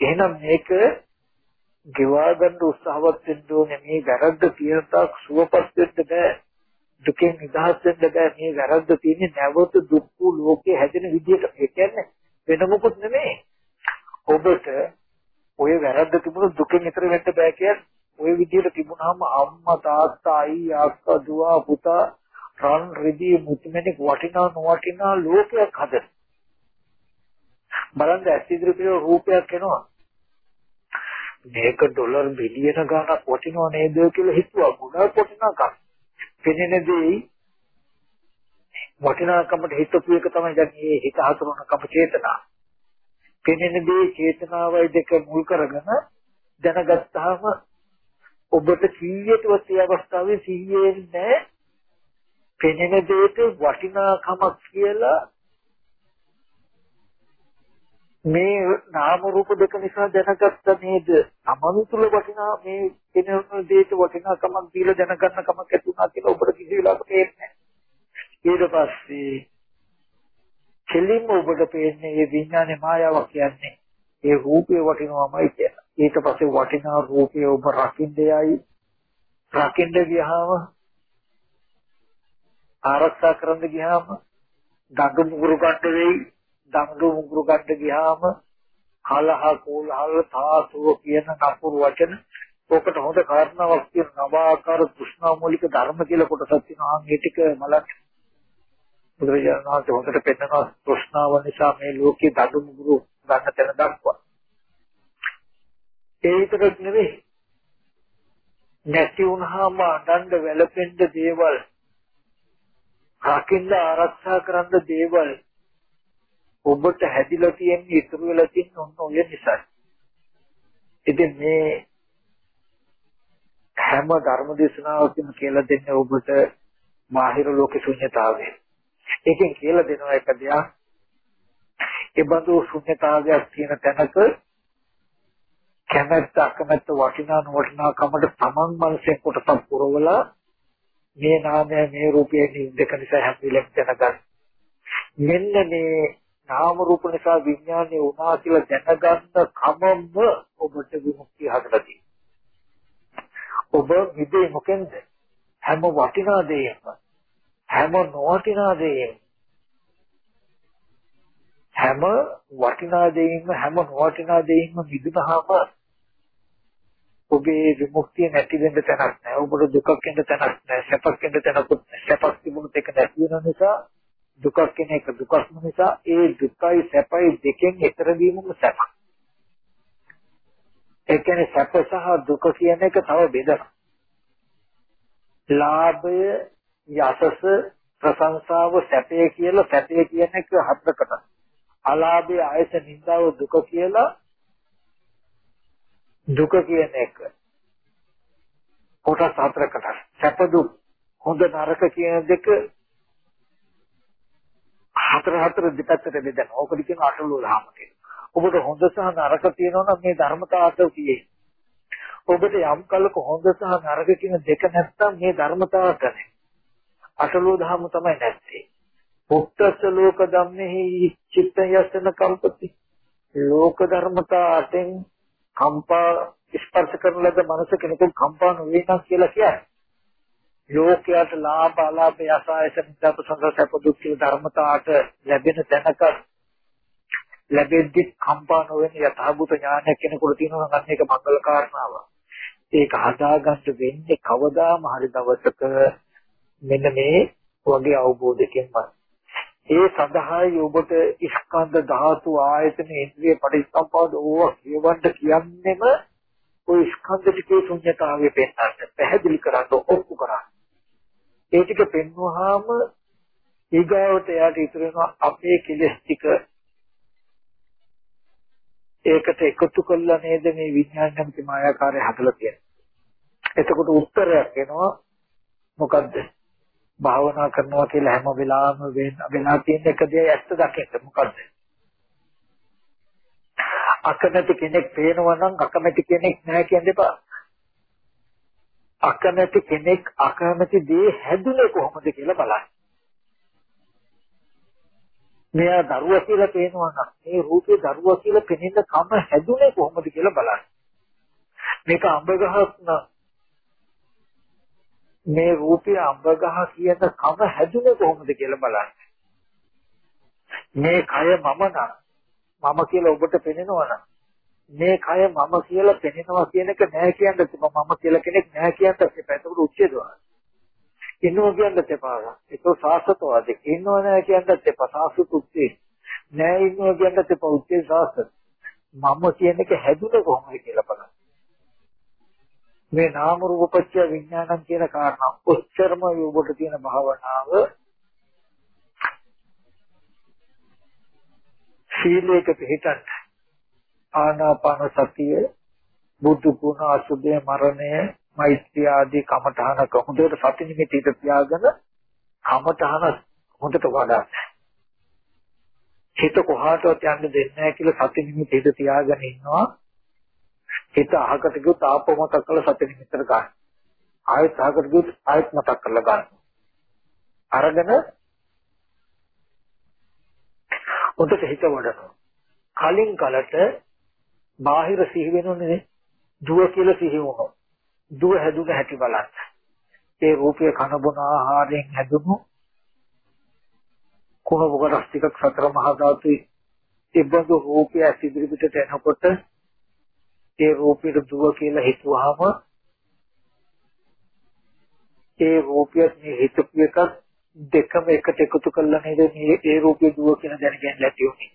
එහෙනම් මේක ගෙවා ගන්න උත්සාහවත් වෙන්න ඕනේ. මේ වැරද්ද තියෙන තාක් සුවපත් වෙන්න බෑ. දුකෙන් නිදහස් වෙන්න බෑ. මේ වැරද්ද තියෙන්නේ නැවත දුක් වූ ලෝකේ හැදෙන විදිහට. ඒ කියන්නේ වෙන මොකුත් නෙමෙයි. ඔබට ඔය වැරද්ද තිබුණොත් දුකෙන් ඈතර වෙන්න බෑ කියන්නේ ඔය විදිහට තිබුණාම අම්මා තාත්තා අයියා අක්කා දුව පුතා රන් රිදී මුතුමැණික් වටිනා නොවටිනා ලෝකයක් හදන. බලන්න ඇස් ඉදිරියට රූපයක් එනවා. මේක ඩොලර් බිලියන ගණක් වටිනව නේද කියලා හිතුවා ගුණක් වටිනාකම්. පෙනෙන දේ වටිනාකමට හිතපු එක තමයි දැන් මේ හිත හසුරනකම චේතනා. පෙනෙන දේ චේතනාවයි දෙක මුල් කරගෙන දැනගත්තාම ඔබට 100ටවත් ඒ අවස්ථාවේ 100 නැහැ. පෙනෙන දෙයට වටිනාකමක් කියලා මේ නාම රූප දෙක නිසා දැනගත්ත නේද? අමන තුල වටිනා මේ කෙනෙකුට දේට වටිනාකමක් දීලා දැනගන්න කමක් ඇති වුණා කියලා ඔබට කිසි වෙලාවක තේරෙන්නේ ඊට පස්සේ කෙලින්ම ඔබට පේන්නේ මේ විඥානේ මායාවක් කියන්නේ ඒ රූපේ වටිනවමයි කියලා. ඊට පස්සේ වටිනා රූපේ ඔබ රකින්න යයි. රකින්න ගියාම ආරක්ෂා කරන්න ගියාම ගඟ මුගුරු ගන්න වෙයි දඟු මුගුරු ගන්න ගියාම කලහ කෝලහල තාසුව කියන නපුරු වචන ඔකට හොඳ කාරණාවක් කියන නවාකාර කෘෂ්ණා මූලික ධර්ම කියලා කොටසක් තියෙනවා. මේ ටික මලක් බුදුරජාණන් වහන්සේ හොඳට පෙන්නනවා කෘෂ්ණාව නිසා මේ ලෝකේ දඟු මුගුරු ගන්න තැන දක්වා. ඒ විතරක් නෙවෙයි. නැති වුණාම අඬන්න වැළපෙන්න දේවල් රකින්න ආරක්ෂා කරන්න දේවල් ඔබට හැදිලා තියෙන්නේ ඉතුරු වෙලා තියෙන ඔන්න ඔය නිසා. ඉතින් මේ හැම ධර්ම දේශනාවකම කියලා දෙන්නේ ඔබට බාහිර ලෝක ශුන්‍යතාවය. ඒකෙන් කියලා දෙනවා එක දෙයක්. ඒ බඳු ශුන්‍යතාවයක් තියෙන තැනක කැමැත්ත අකමැත්ත වටිනා නොවටිනා කමට තමන් මනසෙන් කොටසක් පුරවලා මේ නාමය මේ රූපය දෙක නිසා හැම වෙලෙම දැනගන්න. මෙන්න මේ නාම රූප නිසා විඥානය වුණා කියලා දැනගන්න කමම ඔබට විමුක්තිය හදලා තියෙනවා. ඔබ විදේ මොකෙන්ද? හැම වටිනා දෙයක්ම හැම නොවටිනා දෙයක්ම හැම වටිනා දෙයින්ම හැම නොවටිනා දෙයින්ම මිදුනහම ඔබේ විමුක්තිය නැති වෙන්න තැනක් නැහැ. ඔබට දුකක් එන්න තැනක් නැහැ. සැපක් එන්න තැනකුත් නැහැ. සැපක් තිබුණොත් ඒක නැති වෙන නිසා දුකක් කියන එක දුකක්ම නිසා ඒ දුකයි සැපයි දෙකෙන් එතර වීමම සැප. ඒ කියන්නේ සැප සහ දුක කියන එක තව බෙදනවා. ලාභය, යසස, ප්‍රශංසාව, සැපය කියලා සැපය කියන එක හතරකට. අලාභය, ආයස, නිന്ദාව, දුක කියලා දුක කියන එක කොටස් හතරකට. සැප දුක් හොඳ නරක කියන දෙක හතර හතර දෙපැත්තට බෙදන. ඕකද කියන අටලෝ දහම කියලා. ඔබට හොඳ සහ නරක තියෙනවා නම් මේ ධර්මතාවත කියේ. ඔබට යම් කලක හොඳ සහ නරක කියන දෙක නැත්තම් මේ ධර්මතාවට නැහැ. අටලෝ දහම තමයි නැත්තේ. පුත්තස ලෝක ධම්මෙහි චිත්ත යසන කම්පති. ලෝක ධර්මතා අතෙන් කම්පා ස්පර්ශ කරන ලද මනස කෙනෙකුට කම්පා නොවේ නම් කියලා කියන්නේ. ලෝකයට ලාභ අලාභ යසායස නිදාප සංසාරප දුක් කියන ධර්මතාවට ලැබෙන තැනක ලැබෙද්දි කම්පා නොවෙන යථාභූත ඥානයක් කෙනෙකුට තියෙනවා නම් අන්න ඒක මංගල කාරණාවක්. ඒක හදාගන්න වෙන්නේ කවදාම හරි දවසක මෙන්න මේ වගේ අවබෝධයකින්මයි. ඒ සඳහායි ඔබට ස්කන්ධ ධාතු ආයතන ඉන්ද්‍රිය පරිසම්පාද ඕවා කියවන්න කියන්නෙම ওই ස්කන්ධ ටිකේ ශුන්‍යතාවය පෙන්වන්න පැහැදිලි කරන්න ඔප්පු කරන්න. ඒ ටික පෙන්වුවාම ඊගාවට එයාට ඉතුරු වෙනවා අපේ කෙලෙස් ටික ඒකට එකතු කළා නේද මේ විඥාන නැමැති මායාකාරය හදලා තියෙන්නේ. එතකොට උත්තරයක් එනවා මොකද්ද? භාවනා කරනවා කියලා හැම වෙලාවෙම වෙලා තියෙන එක දෙය ඇත්ත දකින්න මොකද්ද? අකමැති කෙනෙක් පේනවා නම් අකමැති කෙනෙක් නැහැ කියන දෙපා. අකමැති කෙනෙක් අකමැති දේ හැදුනේ කොහොමද කියලා බලන්න. මෙයා දරුවා කියලා පේනවා නම් මේ රූපේ දරුවා කියලා පෙනෙන කම හැදුනේ කොහොමද කියලා බලන්න. මේක අඹ ගහක් මේ රූපය අඹගහ කියන කම හැදුනේ කොහොමද කියලා බලන්න. මේ කය මම නම් මම කියලා ඔබට පෙනෙනවා නම් මේ කය මම කියලා පෙනෙනවා කියන එක නෑ කියන්න තිබා මම කියලා කෙනෙක් නෑ කියන්න තිබා ඒක උච්චේදවා. ඉන්නවා කියන්න තිබා. ඒක සාසතවාද. ඉන්නව නෑ කියන්න තිබා සාසුත් උච්චේ. නෑ ඉන්නවා කියන්න තිබා උච්චේ සාසත. මම කියන එක හැදුනේ කොහොමද කියලා බලන්න. මේ නාම රූප පත්‍ය විඥානං කියන කාරණා ඔච්චරම ඔබට තියෙන භාවනාව සීලයක පිළිටත් ආනාපාන සතිය බුදු ගුණ අසුභය මරණය මෛත්‍රිය ආදී කමඨහන කොහොමද සති නිමිති තියාගෙන කමඨහන හොඳට වඩා හිත කොහාටවත් යන්න දෙන්නේ නැහැ කියලා සති නිමිති තියාගෙන ඉන්නවා හිත අහකට ගියොත් ආපෝ මතක් කරලා සති නිමිතර ගන්න. ආයෙත් අහකට ගියොත් ආයෙත් මතක් කරලා ගන්න. අරගෙන උඩට හිත වඩනවා. කලින් කලට බාහිර සිහි වෙනුනේ දුව කියලා සිහි වුණා. දුව හැදුන හැටි බලන්න. ඒ රූපය කන බොන ආහාරයෙන් හැදුණු කුණ බොකටස් ටිකක් සතර මහා ධාතුයි. ඉබ්බඳු රූපය සිදිරි පිටට එනකොට ඒ රූපයට දුව කියලා හිතුවාම ඒ රූපයත් මේ හිතපු එකක් දෙකම එකට එකතු කළා නේද මේ ඒ රූපේ දුව කියන දැනගෙන නැති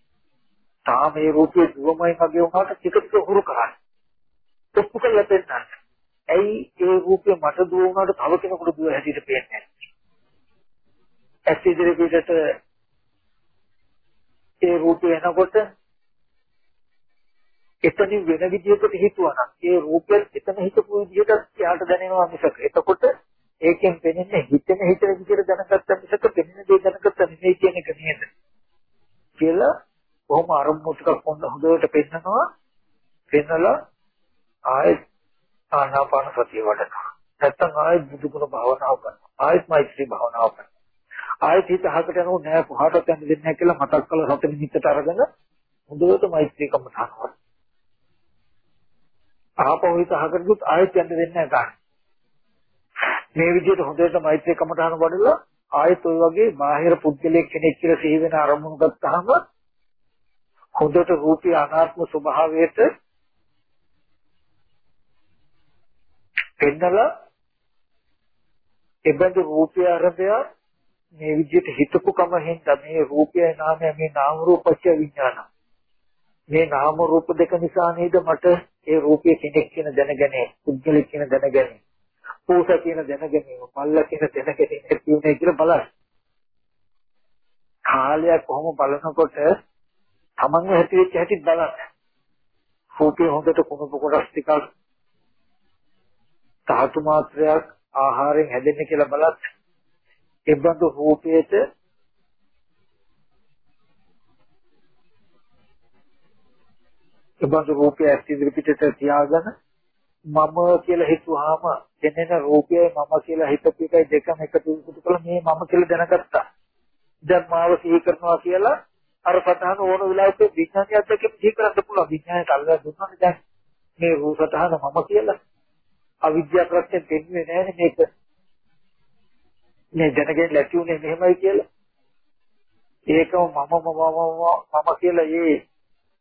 උනේ. තාම මේ රූපේ දුවමයි මගේ වුණාට ටික ටික හුරු කරන්නේ. ඔප්පු කළා දෙන්න. ඇයි ඒ රූපේ මට දුව වුණාට තව කෙනෙකුට දුව හැටියට පේන්නේ නැහැ. ඇස් ඉදිරි පිටට ඒ රූපේ එනකොට එතනින් වෙන විදියකට හිතුවා නම් ඒ රූපෙත් එතන හිතපු විදිහට යාට දැනෙනවා මිසක එතකොට ඒකෙන් පෙනෙන්නේ හිතෙන හිතන විදිහට දැනගත්ත මිසක පෙනෙන දේ දැනගත්ත නෙමෙයි කියන එක නේද කියලා කොහොම අරමුණු ටිකක් හොඳ හොඳට පෙන්නනවා. පෙන්නලා ආයෙත් ආනාපාන සතිය වඩනවා. නැත්තම් ආයෙත් බුදුගුණ භාවනාව කරනවා. ආයෙත් මෛත්‍රී භාවනාව කරනවා. ආයෙත් හිත අහකට යනෝ නෑ කොහාටවත් යන්න දෙන්නේ නැහැ කියලා මතක් කරලා සතර නිමිත්තට අරගෙන හොඳට මෛත්‍රී කම තහනවා ආපහු හිත අහකට ගියොත් ආයෙත් යන්න දෙන්නේ නැහැ ගන්න. මේ විදිහට හොඳට මෛත්‍රී කමටහන වඩලා ආයෙත් ওই වගේ බාහිර පුද්ගලයෙක් කෙනෙක් කියලා සිහි වෙන අරමුණු ගත්තාම හොඳට රූපී අනාත්ම ස්වභාවයට පෙන්නලා එබඳු රූපය අරබය මේ විදිහට හිතපු කම හින්දා මේ රූපය නාමය මේ නාම රූපච්ච විඥාන මේ නාම රූප දෙක නිසා නේද මට ඒ රූපය කෙනෙක් කියන දැනගැනීම, පුද්ගලික කියන දැනගැනීම, පූස කියන දැනගැනීම, පල්ල කියන දැනගැනීම ඇතිුනේ කියලා බලන්න. කාලයක් කොහොම බලනකොට තමන්ව ඇති වෙච්ච හැටි බලන්න. රූපේ හොඳට කුණප කොටස් ටිකක් ධාතු මාත්‍රයක් ආහාරයෙන් හැදෙන්නේ කියලා බලත් ඒ බඳු රූපයේට සබඳ රූපය ඇස් ඉදිරි පිටට තියාගෙන මම කියලා හිතුවාම දැනෙන රූපයයි මම කියලා හිතපු එකයි දෙකම එකතු කළා මේ මම කියලා දැනගත්තා. දැන් මාව සිහි කරනවා කියලා අර සතහන ඕන වෙලාවක විඥානය අධ්‍යක්ෂක සිහි කරන්න පුළුවන්. විඥානයට අල්ලලා දුන්නානේ දැන් මේ රූප සතහන මම කියලා. අවිද්‍යාව ප්‍රත්‍යයෙන් දෙන්නේ නැහැ මේක. මේ දැනගෙන ලැබුණේ මෙහෙමයි කියලා. ඒකම මම මම මම කියලා ඒ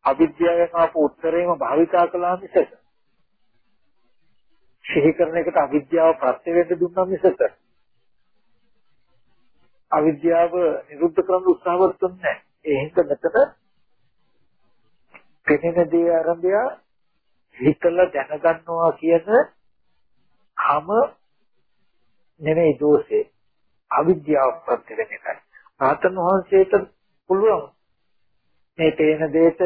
අවිද්‍යාවෙන් ආපු උත්තරේම භාවිතා කළා මිසක සිහි කරන එකට අවිද්‍යාව ප්‍රත්‍ය වේද දුන්නා මිසක අවිද්‍යාව නිරුද්ධ කරන්න උත්සාහවත් වෙන්නේ නැහැ. ඒ හින්දා මෙතන පෙනෙන දේ ආරම්භය හිතලා දැනගන්නවා කියන කම නෙමෙයි දෝෂේ. අවිද්‍යාව ප්‍රත්‍ය වෙන එකයි. ආතන වහන්සේට පුළුවන් මේ පේන දෙයට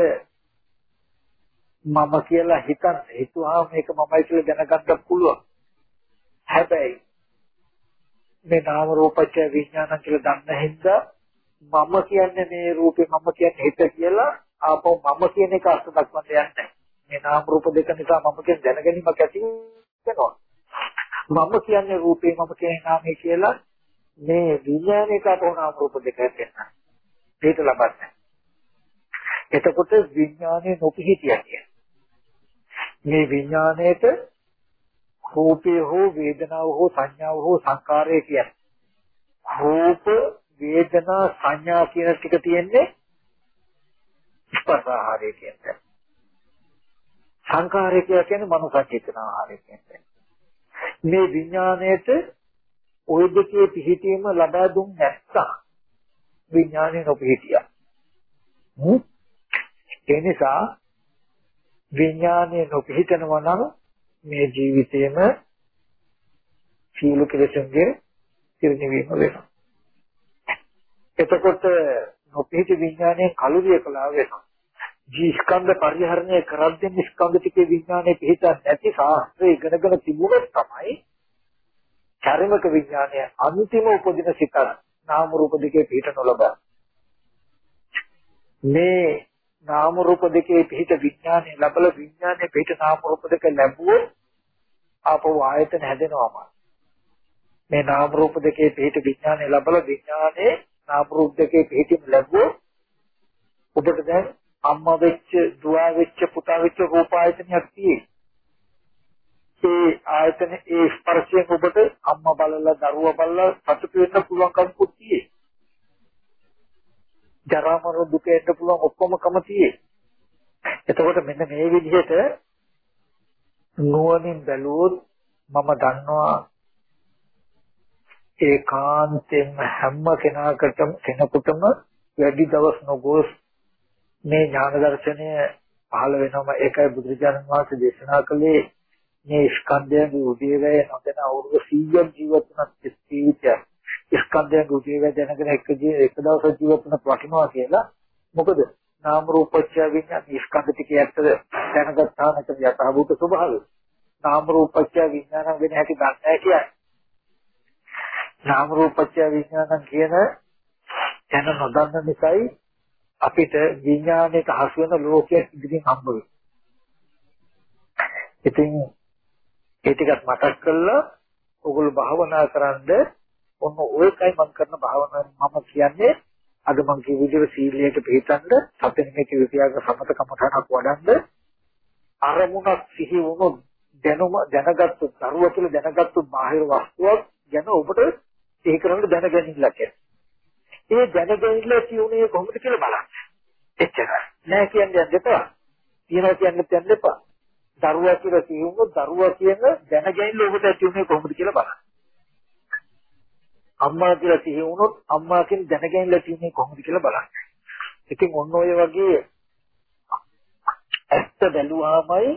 මම කියලා හිතන්න හිතුවා මේක මමයි කියලා දැනගන්න පුළුවන්. හැබැයි මේ නාම රූපච්ඡ විඥාන කියලා දන්න හින්දා මම කියන්නේ මේ රූපේ මම කියන්නේ හිත කියලා ආපහු මම කියන එක අර්ථ දක්වන්න යන්නේ මේ නාම රූප දෙක නිසා මම කියන දැනගැනීමක් ඇති වෙනවා. මම කියන්නේ රූපේ මම කියන්නේ නාමය කියලා මේ විඥානයක අපෝ නාම රූප දෙක ඇතෙන්න ඒක ලබන්නේ. එතකොට විඥානයේ නොපිහිටිය කියන්නේ. මේ විඥාණයට රූපය හෝ වේදනාව හෝ සංඥාව හෝ සංකාරය කියන්නේ. රූප වේදනා සංඥා කියන ටික තියෙන්නේ ස්පර්ශ ආහාරය කියන්නේ. සංකාරය කියන්නේ මනෝසචේතන ආහාරය කියන්නේ. මේ විඥාණයට ওই දෙකේ පිහිටීම ලබා දුන් නැත්නම් විඥාණය නොපිහිටියා. ඒ නිසා විඥාණය නොපිහිටනවා නම් මේ ජීවිතේම සීල කෙලෙසුන්ගේ පිරිනිවීම වෙනවා. එතකොට නොපිහිටි විඥානයේ කලුරිය කලාව වෙනවා. ජී ස්කන්ධ පරිහරණය කරද්දී ස්කන්ධ ටිකේ විඥානයේ පිහිට නැති ශාස්ත්‍රය ඉගෙනගෙන තිබුණොත් තමයි චර්මක විඥානය අන්තිම උපදින සිත නාම රූප දෙකේ පිහිට නොලබා. මේ නාම රූප දෙකේ පිහිට විඥානය ලැබල විඥානයේ පිහිට නාම රූප දෙක ලැබුවොත් ආපහු ආයතන හැදෙනවාම. මේ නාම රූප දෙකේ පිහිට විඥානය ලැබල විඥානයේ නාම රූප දෙකේ පිහිටීම ලැබුවොත් ඔබට දැන් අම්මා වෙච්ච, දුව වෙච්ච, පුතා වෙච්ච රූප ආයතනයක් තියෙයි. ඒ ආයතන ඒ ස්පර්ශයෙන් ඔබට අම්මා බලලා, දරුවා බලලා සතුට වෙන්න පුළුවන්කමකුත් තියෙයි. ජරා මරණ දුක එන්න පුළුවන් ඔක්කොම කම තියෙයි. එතකොට මෙන්න මේ විදිහට නුවණින් බැලුවොත් මම දන්නවා ඒකාන්තයෙන්ම හැම කෙනාකටම කෙනෙකුටම වැඩි දවස් නොගොස් මේ ඥාන දර්ශනය පහළ වෙනම ඒකයි බුදුරජාණන් වහන්සේ දේශනා කළේ. මේ ස්කන්ධයන්ගේ උදේවැය නොදැන අවුරුදු 100ක් ජීවත් වුණත් ජීවිතය ස්කන්ධයන්ගේ උදේවැය දැනගෙන එක එක දවසක් ජීවත් වුණත් වටිනවා කියලා. මොකද නාම රූපච්ඡ විඥාන ස්කන්ධ ටික ඇත්ත දැනගත්තා නැත්නම් යථාභූත ස්වභාවය. නාම රූපච්ඡ විඥාන වෙන හැටි දන්නේ කියන්නේ. නාම රූපච්ඡ විඥාන කියන දැන නොදන්න නිසායි අපිට විඥානයට හසු වෙන ලෝකයක් ඉදිරියෙන් හම්බ වෙන්නේ. ඉතින් ඒ ටිකත් මතක් කරලා ඔගොල්ලෝ භාවනා කරන්ද ඔන්න ඔයකයි මම කරන භාවනාව මම කියන්නේ අද මම කිය විදිහට සීලයට පිළිතන්ද සතෙනෙක විද්‍යාවක සමතකම තනක් වඩන්ද අරමුණක් සිහි වුණොත් දැනුම දැනගත්තු දරුව තුළ දැනගත්තු බාහිර වස්තුවක් ගැන ඔබට සිහි කරන්න දැනගැනින්නක් ඒ දැනගැනින්න කියුනේ කොහොමද කියලා බලන්න. එච්චරයි. නෑ කියන්නේ දෙපා. තියනවා කියන්නත් යන්න එපා. දරුවා කියලා කියුණොත් දරුවා කියන දැනගැනින්න ඔබට ඇති උනේ කොහොමද කියලා බලන්න. අම්මා කියලා සිහි වුණොත් අම්මා කියන දැනගැනින්න තියෙන්නේ කොහොමද කියලා බලන්න. ඉතින් ඔන්න ඔය වගේ ඇත්ත බැලුවාමයි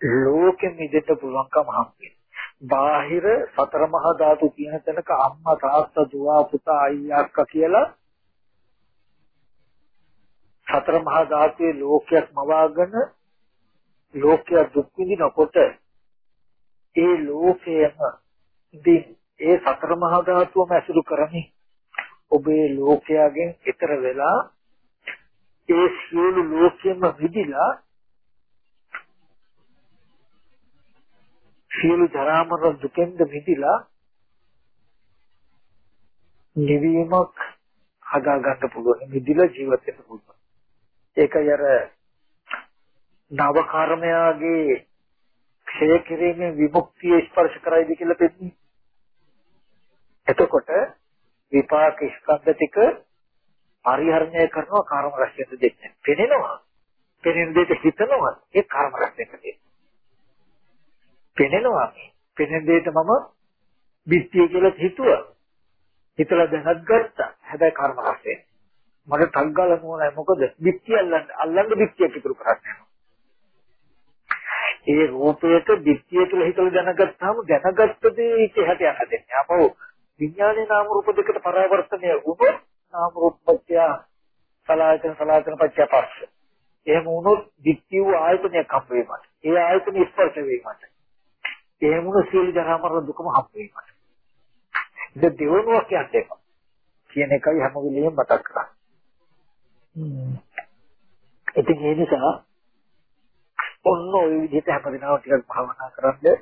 ලෝකෙ මිදෙන්න පුළුවන්කම හම්බෙන්නේ. බාහිර සතර මහා ධාතු කියන තැනක අම්මා තාත්තා දුව පුතා අයියා අක්කා කියලා සතර මහා ධාතුවේ ලෝකයක් මවාගෙන ලෝකය දුක් විඳිනකොට ඒ ලෝකයම ඉතින් ඒ සතර මහා ධාතුවම ඇසුරු කරමින් ඔබේ ලෝකයෙන් ඈතර වෙලා ඒ සියලු ලෝකෙම විදිලා සියලු ජරා මරණ දුකෙන්ද මිදිලා නිවීමක් හදා ගන්න පුළුවන් මිදිලා ජීවත් වෙන්න පුළුවන් ඒකයි අර නව කර්මයාගේ ක්ෂය කිරීමේ විමුක්තිය ස්පර්ශ කරයිද කියලා පෙන්නේ එතකොට විපාක ස්කන්ධ ටික පරිහරණය කරනවා කර්ම රැස්වෙන්න දෙන්නේ. පෙනෙනවා. පෙනෙන දෙයට හිතනවා ඒ කර්ම රැස්වෙන්න දෙන්නේ. පෙනෙනවා. පෙනෙන දෙයට මම බිත්තිය කියලා හිතුවා. හිතලා දැනත් ගත්තා. හැබැයි කර්ම රැස්වෙන්නේ. මට තංගල නෝනයි මොකද බිත්තිය අල්ලන්න අල්ලන්න බිත්තියක් ඉතුරු කරන්නේ. ඒ රූපයට බිත්තිය තුළ හිතලා දැනගත්තාම දැනගත්ත දේ ඒක හැට යන්න දෙන්නේ. අපෝ විඥානේ නාම රූප දෙකට පරාවර්තනය වුණොත් නාම රූප පත්‍ය සලායතන සලායතන පත්‍ය පස්ස. එහෙම වුණොත් දික්තිය ආයතනයක් හම්බ වීමට. ඒ ආයතන ස්පර්ශ වීමට. එහෙම වුණොත් සීල ජරා මරණ දුකම හම්බ වීමට. ඉතින් දෙවනුවක් කියන්නේ කියන එකයි හැම වෙලෙම මතක් කරන්නේ. ඉතින් ඒ නිසා ඔන්න ඔය විදිහට හැමදෙනාම ටිකක් භාවනා කරන්න